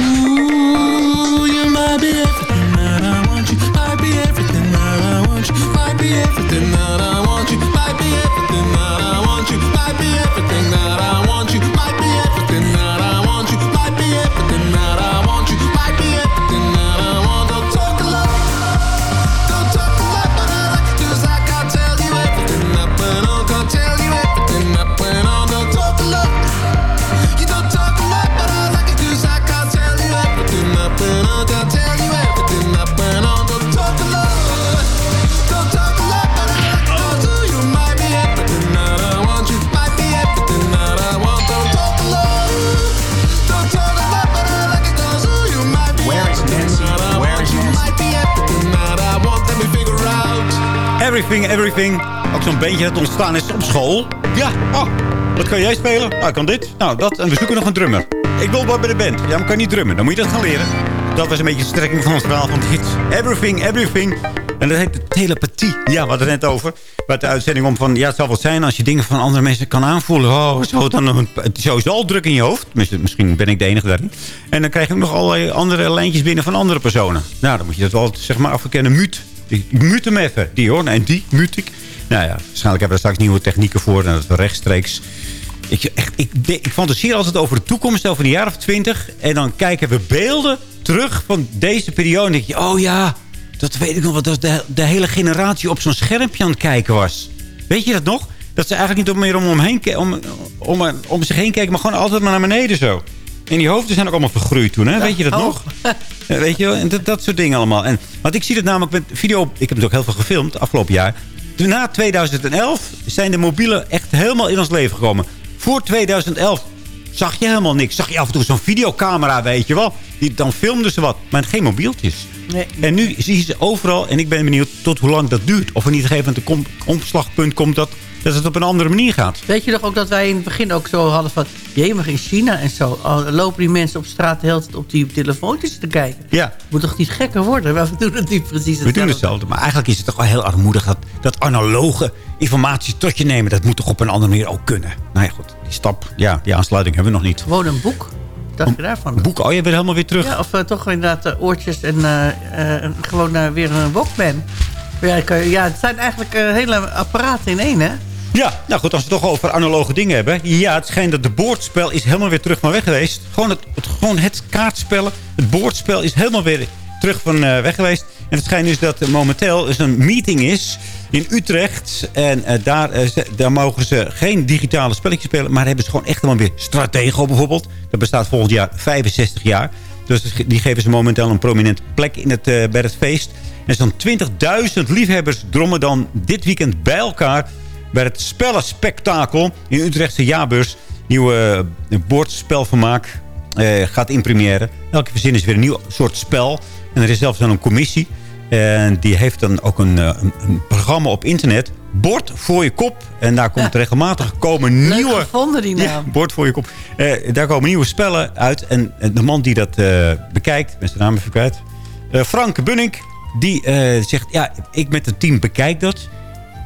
Ooh, you might be Everything, everything. Ook zo'n bandje dat ontstaan is op school. Ja, oh, wat kan jij spelen? Nou, ik kan dit, nou dat. En we zoeken nog een drummer. Ik wil wel bij de band. Ja, maar kan niet drummen. Dan moet je dat gaan leren. Dat was een beetje de strekking van het verhaal van dit. Everything, everything. En dat heet telepathie. Ja, we hadden het net over. Bij de uitzending om van... Ja, het zal wat zijn als je dingen van andere mensen kan aanvoelen. Oh, zo dan een, het is sowieso al druk in je hoofd. Misschien ben ik de enige daarin. En dan krijg je ook nog allerlei andere lijntjes binnen van andere personen. Nou, dan moet je dat wel, zeg maar, afkennen. Mute. Ik mute hem even. Die hoor. En die mute ik. Nou ja, waarschijnlijk hebben we er straks nieuwe technieken voor. En dat we rechtstreeks... Ik, echt, ik, ik fantaseer altijd over de toekomst, over een jaar of twintig. En dan kijken we beelden terug van deze periode. En denk je, oh ja, dat weet ik nog. wat Dat de, hele generatie op zo'n schermpje aan het kijken was. Weet je dat nog? Dat ze eigenlijk niet meer om, ke- om, om, om zich heen kijken, maar gewoon altijd maar naar beneden zo. En die hoofden zijn ook allemaal vergroeid toen, hè? Weet je dat Oh. nog? Weet je wel? En dat, dat soort dingen allemaal. En, want ik zie het namelijk met video... Ik heb het ook heel veel gefilmd afgelopen jaar. Na 2011 zijn de mobielen echt helemaal in ons leven gekomen. Voor 2011 zag je helemaal niks. Zag je af en toe zo'n videocamera, weet je wel. Die, dan filmden ze wat, maar geen mobieltjes. Nee. En nu zie je ze overal. En ik ben benieuwd tot hoe lang dat duurt. Of er niet een gegeven moment een kom- omslagpunt komt... Dat, dat het op een andere manier gaat. Weet je nog ook dat wij in het begin ook zo hadden van... Jemig in China en zo. al lopen die mensen op straat de hele tijd op die telefoontjes te kijken. Ja. Moet toch niet gekker worden? Maar we doen het niet precies We doen hetzelfde. hetzelfde. Maar eigenlijk is het toch wel heel armoedig... dat, dat analoge informatie tot je nemen... dat moet toch op een andere manier ook kunnen. Nou ja, goed. Die stap, ja, die aansluiting hebben we nog niet. Gewoon een boek. Dacht je daarvan? Een boek, oh, je bent helemaal weer terug. Ja, of eh, toch inderdaad eh, oortjes en eh, gewoon weer een Walkman. Ja, ja, het zijn eigenlijk hele apparaten in één, hè? Ja, nou goed, als we het toch over analoge dingen hebben. Ja, het schijnt dat de boordspel is helemaal weer terug van weg geweest. Gewoon het, het, gewoon het kaartspellen, het boordspel is helemaal weer terug van eh, weg geweest. En het schijnt dus dat er momenteel dus een meeting is in Utrecht. En eh, daar, eh, daar mogen ze geen digitale spelletjes spelen. Maar hebben ze gewoon echt helemaal weer Stratego bijvoorbeeld. Dat bestaat volgend jaar 65 jaar. Dus die geven ze momenteel een prominente plek in het, bij het feest. En zo'n 20.000 liefhebbers drommen dan dit weekend bij elkaar... bij het spellenspectakel in Utrechtse jaarbeurs. Nieuwe eh, bordspelvermaak eh, gaat in première. Elke verzin is weer een nieuw soort spel. En er is zelfs dan een commissie. En die heeft dan ook een, eh, een, een programma op internet. Bord voor je kop. En daar komt regelmatig komen nieuwe... gevonden, die naam. Ja, bord voor je kop. Daar komen nieuwe spellen uit. En de man die dat bekijkt... Ik ben zijn naam even kwijt. Frank Bunnik. Die zegt... Ja, ik met een team bekijk dat.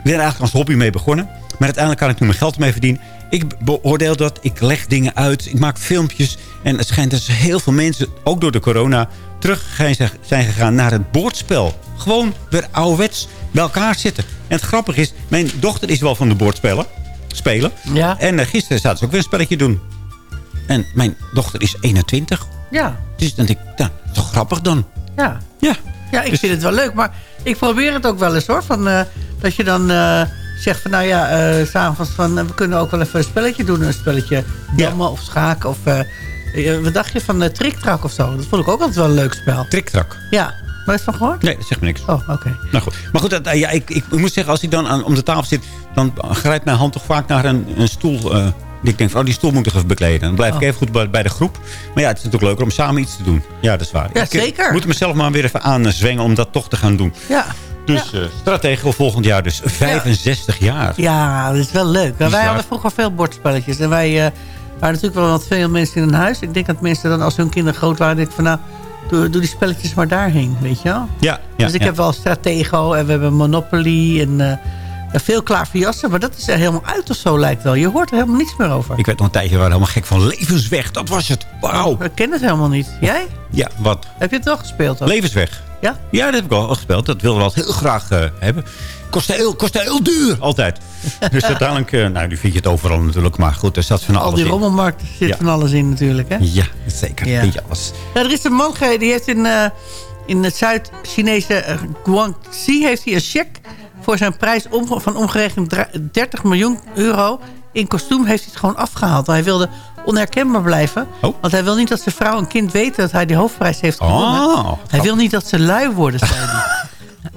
Ik ben er eigenlijk als hobby mee begonnen. Maar uiteindelijk kan ik nu mijn geld mee verdienen. Ik beoordeel dat. Ik leg dingen uit. Ik maak filmpjes. En het schijnt dat heel veel mensen, ook door de corona... terug zijn gegaan naar het bordspel. Gewoon weer ouderwets bij elkaar zitten. En het grappige is, mijn dochter is wel van de bordspellen. Spelen. Ja. En eh, gisteren zaten ze ook weer een spelletje doen. En mijn dochter is 21. Ja, Dus dan denk ik, nou, toch grappig dan. ja. Ja. Ja, ik Dus- vind het wel leuk. Maar ik probeer het ook wel eens hoor. Van, eh, dat je dan eh, zegt van nou ja, s s'avonds van we kunnen ook wel even een spelletje doen. Een spelletje dammen of schaken. Of wat dacht je van uh, triktrak of zo? Dat vond ik ook altijd wel een leuk spel. Triktrak. Ja, maar is van gehoord? Nee, dat zegt me niks. Oh, oké. Nou goed. Maar goed, dat, ja, ik, ik, moet zeggen, als ik dan aan, om de tafel zit... dan grijpt mijn hand toch vaak naar een, een stoel... eh, ik denk van, oh, die stoel moet ik even bekleden. Dan blijf ik Oh. even goed bij, de groep. Maar ja, het is natuurlijk leuker om samen iets te doen. Ja, dat is waar. Ja, ik, eh, zeker. moet mezelf maar weer even aanzwengen om dat toch te gaan doen. Ja. Dus eh strategie volgend jaar dus 65 jaar. Ja, dat is wel leuk. Bizar. Wij hadden vroeger veel bordspelletjes. En wij eh, waren natuurlijk wel wat veel mensen in een huis. Ik denk dat mensen dan als hun kinderen groot waren... denken van nou, doe, doe die spelletjes maar daarheen, weet je wel? Ja, ja, dus ik ja. heb wel Stratego en we hebben Monopoly en eh, ja, veel klaverjassen. Maar dat is er helemaal uit of zo lijkt wel. Je hoort er helemaal niets meer over. Ik werd nog een tijdje waren helemaal gek van levensweg. Dat was het. Wauw. Ik ken het helemaal niet. Jij? Ja, wat? Heb je het wel gespeeld? Ook? Levensweg. Ja? Ja, dat heb ik al gespeeld. Dat wilden we altijd heel graag eh, hebben. Kost heel, kost heel duur, altijd. dus uiteindelijk, eh, nou, nu vind je het overal natuurlijk. Maar goed, er zat van alles Al die in. rommelmarkten zit Ja. van alles in natuurlijk, hè? Ja, zeker. Ja. Alles. Ja, er is een man die heeft in, eh, in het Zuid-Chinese Guangxi heeft hij een cheque voor zijn prijs om, van omgerekend dra- 30 miljoen euro. In kostuum heeft hij het gewoon afgehaald. Hij wilde onherkenbaar blijven. Oh. Want hij wil niet dat zijn vrouw en kind weten dat hij die hoofdprijs heeft gewonnen. Oh. hij wil niet dat ze lui worden, zei hij.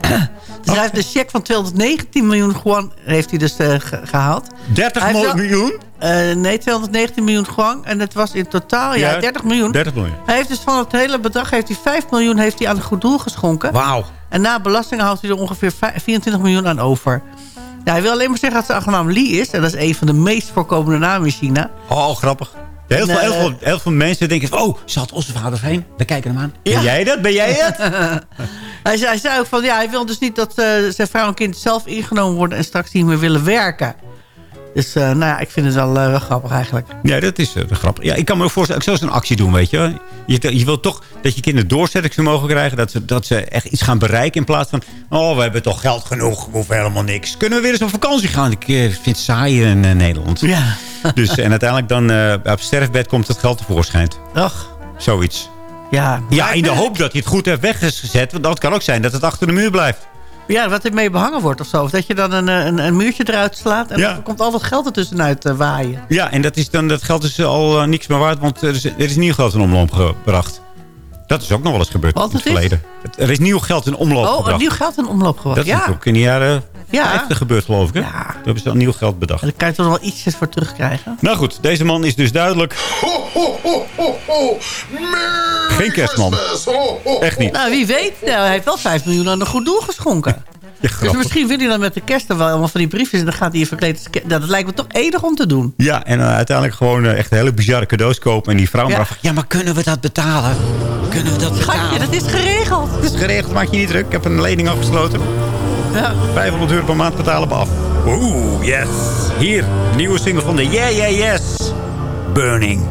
dus hij heeft een cheque van 219 miljoen yuan heeft hij dus eh, ge- gehaald. 30 Hij heeft wel- miljoen? Eh, nee, 219 miljoen yuan. En het was in totaal ja, Ja, 30 miljoen. 30 miljoen. Hij heeft dus van het hele bedrag heeft hij 5 miljoen heeft hij aan een goed doel geschonken. Wauw. En na belasting houdt hij er ongeveer vij- 24 miljoen aan over. Ja, hij wil alleen maar zeggen dat zijn achternaam Lee is. En dat is een van de meest voorkomende namen in China. Oh, grappig. Heel veel, En, heel, veel, heel veel mensen denken van... Oh, zat onze vader heen? We kijken hem aan. Ja. Ben jij dat? Ben jij het? Hij zei, hij zei ook van, ja, hij wil dus niet dat eh, zijn vrouw en kind zelf ingenomen worden... en straks niet meer willen werken. Dus, nou ja, ik vind het wel, eh, wel grappig eigenlijk. Ja, dat is eh, grappig. Ja, ik kan me ook voorstellen, ik zou zo'n actie doen, weet je. Je, je wilt toch dat je kinderen doorzettingsvermogen krijgen. Dat ze, dat ze echt iets gaan bereiken in plaats van... Oh, we hebben toch geld genoeg, we hoeven helemaal niks. Kunnen we weer eens op vakantie gaan? Ik vind het saai in Nederland. Ja. Dus, en uiteindelijk dan op sterfbed komt het geld tevoorschijn. Ach, Zoiets. ja. Ja, in de hoop dat hij het goed heeft weggezet. Want dat kan ook zijn dat het achter de muur blijft. Ja, wat ermee behangen wordt of zo. Of dat je dan een, eh, een, een muurtje eruit slaat... en Ja. er komt al dat geld ertussenuit eh, waaien. Ja, en dat, is dan, dat geld is al eh, niks meer waard, want er is, er is nieuw geld in omloop gebracht. Dat is ook nog wel eens gebeurd Wat in het het is? verleden. Er is nieuw geld in omloop Oh, gebracht. een nieuw geld in omloop gebracht. Dat is ja, ook in de jaren Ja. 50 gebeurd, geloof ik. Hè? Ja. Toen hebben ze al nieuw geld bedacht. daar kan je toch wel ietsjes voor terugkrijgen. Nou goed, deze man is dus duidelijk geen kerstman. Echt niet. Nou, wie weet. Nou, hij heeft wel 5 miljoen aan een goed doel geschonken. Ja, Dus misschien wil hij dan met de kerst er wel allemaal van die briefjes... en dan gaat hij je verkleed Nou, dat lijkt me toch enig om te doen. Ja, en eh, uiteindelijk gewoon eh, echt hele bizarre cadeaus kopen. En die vrouw Ja. maar vraagt, ja, maar kunnen we dat betalen? Kunnen we dat betalen? Gatje, dat is geregeld. Het is geregeld, maak je niet druk. Ik heb een lening afgesloten. Ja. 500 euro per maand betalen we af. Oeh, yes. Hier, nieuwe single van de Yeah Yeah Yes. Burning.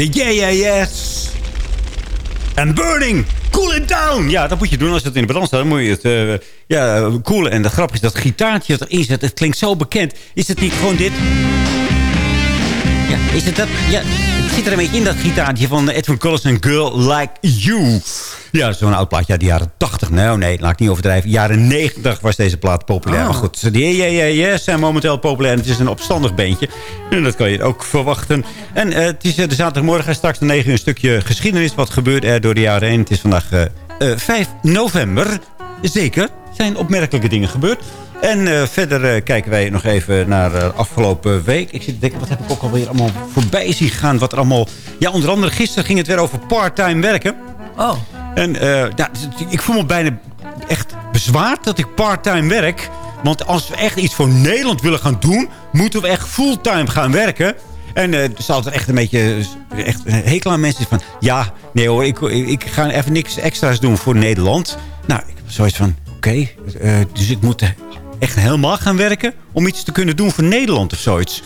De Yeah Yeah Yes. En Burning. Cool it down. Ja, dat moet je doen als het in de balans staat. Dan moet je het eh, ja, koelen. En de grap is dat gitaartje dat erin zit. Het klinkt zo bekend. Is het niet gewoon dit? Ja, is het dat? Ja, zit er een beetje in dat gitaartje van Edwin Collins en Girl Like You. Ja, zo'n oud plaatje uit de jaren 80. Nou, nee, laat ik niet overdrijven. Jaren 90 was deze plaat populair. Oh. Maar goed, de yeah, yeah, yeah zijn momenteel populair. Het is een opstandig beentje. En dat kan je ook verwachten. En eh, het is eh, de zaterdagmorgen straks om 9 uur een stukje geschiedenis. Wat gebeurt er door de jaren heen? Het is vandaag eh, eh, 5 november. Zeker, zijn opmerkelijke dingen gebeurd. En eh, verder eh, kijken wij nog even naar de afgelopen week. Ik zit te denken, wat heb ik ook alweer allemaal voorbij zien gaan? Wat er allemaal... Ja, onder andere gisteren ging het weer over part-time werken. Oh. En eh, ja, ik voel me bijna echt bezwaard dat ik part-time werk. Want als we echt iets voor Nederland willen gaan doen... moeten we echt fulltime gaan werken. En eh er is altijd echt een beetje echt een hekel aan mensen van... ja, nee hoor, ik, ik ga even niks extra's doen voor Nederland. Nou, ik heb zoiets van, oké, eh, dus ik moet echt helemaal gaan werken... om iets te kunnen doen voor Nederland of zoiets.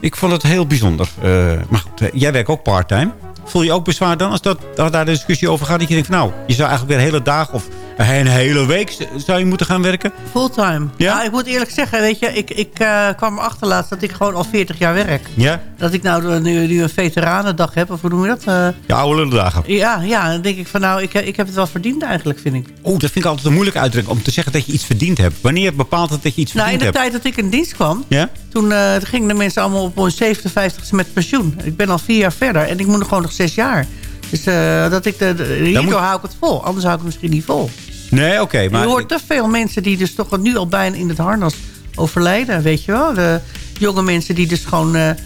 Ik vond het heel bijzonder. Eh, maar goed, eh, jij werkt ook parttime. Voel je ook bezwaar dan als, dat, daar de discussie over gaat? Dat je denkt van nou, je zou eigenlijk weer hele dag of een hele week zou je moeten gaan werken? Fulltime. Ja? ik moet eerlijk zeggen, weet je, ik, ik eh, kwam erachter laatst dat ik gewoon al 40 jaar werk. Ja? Dat ik nou nu, nu een veteranendag heb, of hoe noem je dat? Eh, Je oude dagen. ja, ja, dan denk ik van nou, ik, ik heb het wel verdiend eigenlijk, vind ik. Oeh, dat vind ik altijd een moeilijke uitdrukking om te zeggen dat je iets verdiend hebt. Wanneer bepaalt het dat je iets Nou, in verdiend de hebt? tijd dat ik in dienst kwam, Ja? toen eh, gingen de mensen allemaal op hun 57ste met pensioen. Ik ben al vier jaar verder en ik moet nog gewoon nog zes jaar. Dus eh, dat ik de, de- hierdoor moet- hou ik het vol. Anders hou ik het misschien niet vol. Nee, oké. maar je hoort te veel mensen die dus toch nu al bijna in het harnas overlijden, weet je wel. De jonge mensen die dus gewoon eh, eh,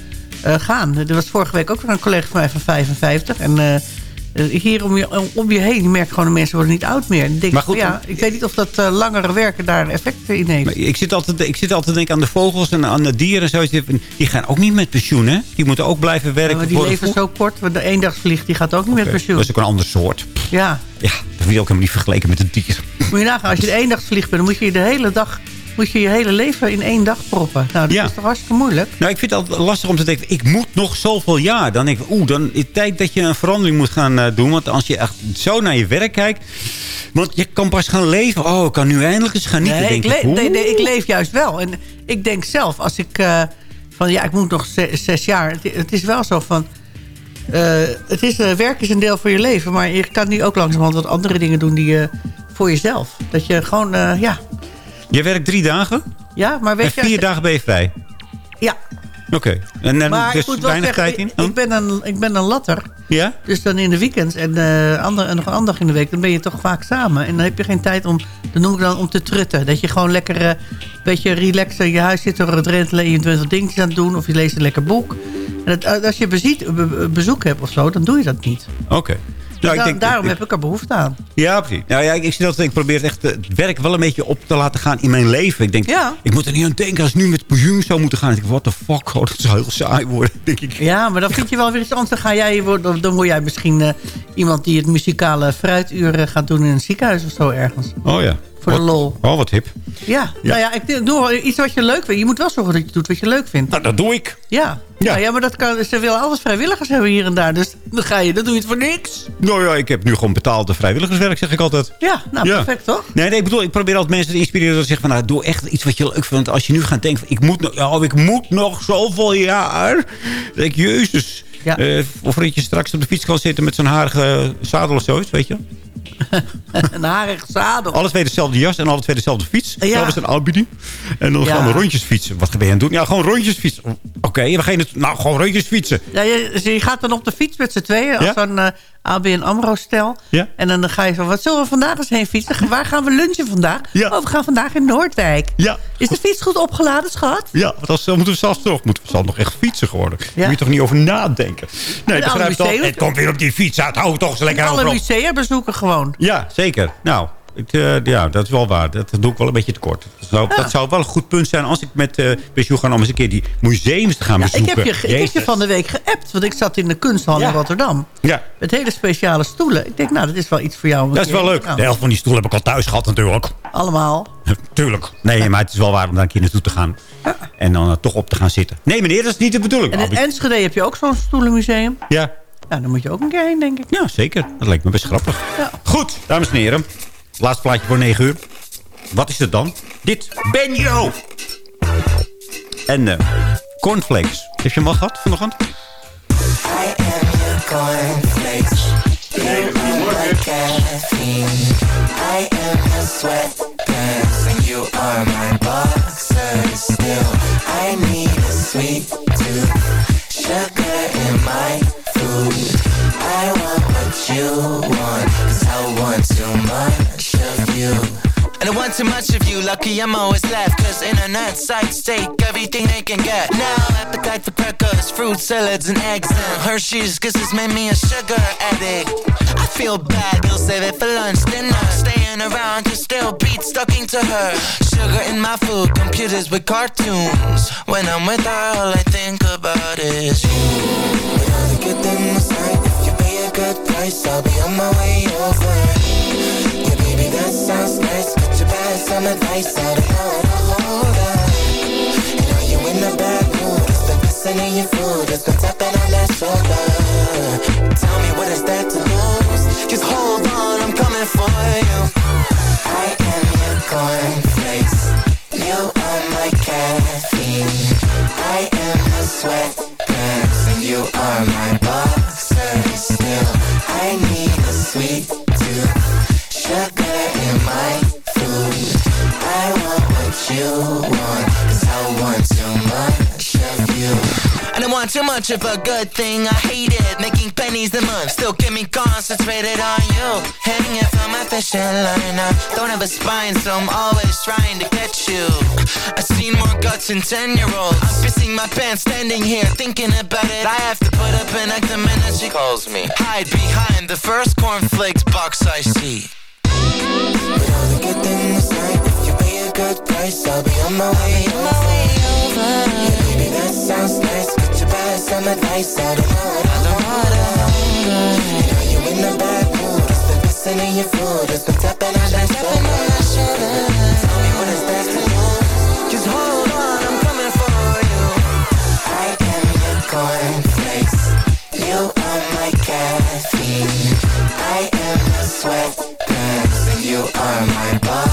gaan. Er was vorige week ook weer een collega van mij van 55. En hier om je, om, je heen je merkt gewoon de mensen worden niet oud meer. Ik denk, Maar goed, ja, ik weet niet of dat eh, langere werken daar een effect in heeft. Maar ik zit, altijd, ik zit altijd te denken aan de vogels en aan de dieren. en Zo. Die gaan ook niet met pensioen, hè? Die moeten ook blijven werken. Ja, maar die voor- leven zo kort. want De eendagsvlieg die gaat ook niet met pensioen. Dat is ook een ander soort. Ja, Ja, dat wil je ook helemaal niet vergeleken met een dier. moet je nagaan. Als je de eendagsvlieg bent, dan moet je de hele dag... Moet je je hele leven in één dag proppen. Nou, dat Ja. is toch hartstikke moeilijk? Nou, ik vind het altijd lastig om te denken, ik moet nog zoveel jaar. Dan denk ik, oeh, dan is het tijd dat je een verandering moet gaan eh, doen. Want als je echt zo naar je werk kijkt... Want je kan pas gaan leven. Oh, ik kan nu eindelijk eens gaan niet. Nee, ik, nee, nee, ik leef juist wel. En ik denk zelf, als ik... eh, van ja, ik moet nog ze- zes jaar. Het, het is wel zo van... eh, het is, werk is een deel van je leven. Maar je kan nu ook langzamerhand wat andere dingen doen die je voor jezelf. Dat je gewoon, ja... Je werkt drie dagen Ja, maar en weet je... vier dagen ben je vrij. Ja, Oké. En dan maar dus weinig zeggen, tijd in? ik, ik, ben een, ik ben een latter. Ja? Dus dan in de weekends en, eh, ander, en nog een ander dag in de week... dan ben je toch vaak samen. En dan heb je geen tijd om, dat noem ik dan, om te trutten. Dat je gewoon lekker eh, een beetje relaxed in je huis zit... door het rentelen en je wat dingetjes aan het doen... of je leest een lekker boek. En dat, als je beziet, be- be- bezoek hebt of zo, dan doe je dat niet. Oké. Dus Nou, ik da- denk, daarom heb ik er behoefte aan. Ja, precies. Nou ja, ik, ik, zie dat, ik probeer het echt het werk wel een beetje op te laten gaan in mijn leven. Ik denk, Ja. ik moet er niet aan denken als ik nu met pensioen zou moeten gaan. Ik denk, what the fuck, oh, dat zou heel saai worden. Denk ik. Ja, maar dan vind je wel weer iets anders. Dan, ga jij, worden- dan word jij misschien eh, iemand die het muzikale fruituur eh, gaat doen in een ziekenhuis of zo ergens. Oh ja. Voor de Wat- lol. Oh, wat hip. Ja, nou ja, ik doe wel iets wat je leuk vindt. Je moet wel zorgen dat je doet wat je leuk vindt. Nou, dat doe ik. Ja, ja. ja maar dat kan, ze willen altijd vrijwilligers hebben hier en daar. Dus dan ga je, dan doe je het voor niks. Nou ja, ik heb nu gewoon betaalde vrijwilligerswerk, zeg ik altijd. Ja, nou Ja. perfect toch? Nee, nee, ik bedoel, ik probeer altijd mensen te inspireren door te zeggen van, nou, doe echt iets wat je leuk vindt. Als je nu gaat denken, van, ik moet nog, oh, ik moet nog zoveel jaar. Dan denk ik, jezus. Ja. Eh, of dat je straks op de fiets kan zitten met zo'n harige zadel of zoiets, weet je? een harig zadel. Alle twee dezelfde jas en alle twee dezelfde fiets. Ja. Dat is een aanbieding. En dan Ja. gaan we rondjes fietsen. Wat ben je aan het doen? Ja, gewoon rondjes fietsen. Oké, we gaan het. Nou, gewoon rondjes fietsen. Ja, je, dus je gaat dan op de fiets met z'n tweeën. Als Ja. zo'n eh, ABN AMRO-stel. Ja. En dan ga je zo, wat zullen we vandaag eens heen fietsen? Waar gaan we lunchen vandaag? Ja. Oh, we gaan vandaag in Noordwijk. Ja. Is de fiets goed opgeladen, schat? Ja, want als, dan moeten we zelfs toch moeten we zelf nog echt fietsen geworden. Ja. moet je toch niet over nadenken. Nee, alle begrijp museum- Het komt weer op die fiets uit. Hou toch eens lekker Alle overal. musea bezoeken gewoon. Ja, zeker. Nou, ik, eh, ja, dat is wel waar. Dat doe ik wel een beetje tekort. Dat zou, dat zou wel een goed punt zijn als ik met eh pensioen ga om eens een keer die museums te gaan Ja, ik, heb je, ik heb je van de week geappt, want ik zat in de kunsthal Ja. in Rotterdam. Ja, Met hele speciale stoelen. Ik denk, nou, dat is wel iets voor jou. dat is wel leuk. De helft van die stoelen heb ik al thuis gehad natuurlijk. Allemaal. Tuurlijk. Nee, maar het is wel waar om daar een keer naartoe te gaan. En dan eh, toch op te gaan zitten. Nee meneer, dat is niet de bedoeling. En in Enschede heb je ook zo'n stoelenmuseum. Ja. Nou, dan moet je ook een keer heen, denk ik. Ja, zeker. Dat lijkt me best grappig. Ja. Goed, dames en heren. Laatste plaatje voor 9 uur. Wat is het dan? Dit, Benjo! En eh cornflakes. Heb je hem al gehad vanochtend? cornflakes. You're my caffeine. I am a sweatpants and you are my boxer. Still, I need a sweet tooth. Sugar in my. I want what you want, 'cause I want too much of you. And I want too much of you, lucky I'm always left Cause internet sites take everything they can get. Now appetite for crackers, fruit salads and eggs And Hershey's kisses made me a sugar addict. I feel bad, they'll save it for lunch, dinner. Staying around to still beat talking to her. Sugar in my food, computers with cartoons. When I'm with her, all I think about is you price I'll be on my way over. Yeah, baby, that sounds nice. Got your bad some advice I don't know how to hold up. And are you in a bad mood? It's been missing in your food? It's been tapping on that shoulder Tell me what is there to lose? Just hold on, I'm coming for you. I am your cornflakes You are my caffeine. I am a sweatpants And you are my boxer I need a sweet tooth Sugar in my food. I want what you want Cause I want too much of you I don't want too much of a good thing. I hate it, making pennies a month. Still get me concentrated on you. Hanging from my fishing line. I don't have a spine so I'm always trying to catch you. I've seen more guts than 10 year olds I'm pissing my pants standing here thinking about it. I have to put up an act the minute she calls me. Hide behind the first cornflakes box I see. With all the good things like If you pay a good price I'll be on my way. On my way over. Yeah, baby, that sounds nice bad some advice I don't know what I don't know And are you in a bad mood? It's been missing in your food It's been tapping on that shoulder Tell me what is there to lose Just hold on, I'm coming for you I am your cornflakes You are my caffeine I am a sweatpants you are my boxer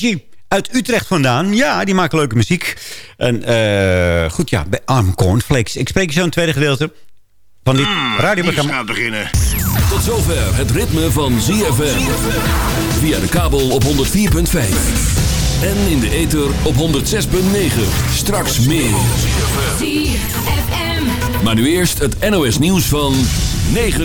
Benji uit Utrecht vandaan. Ja, die maakt leuke muziek. En eh, goed, ja, bij Arm Cornflakes. Ik spreek je zo in het tweede gedeelte van dit radioprogramma. gaat beginnen. Tot zover het ritme van ZFM. Via de kabel op 104.5. En in de ether op 106.9. Straks meer. Maar nu eerst het NOS nieuws van 9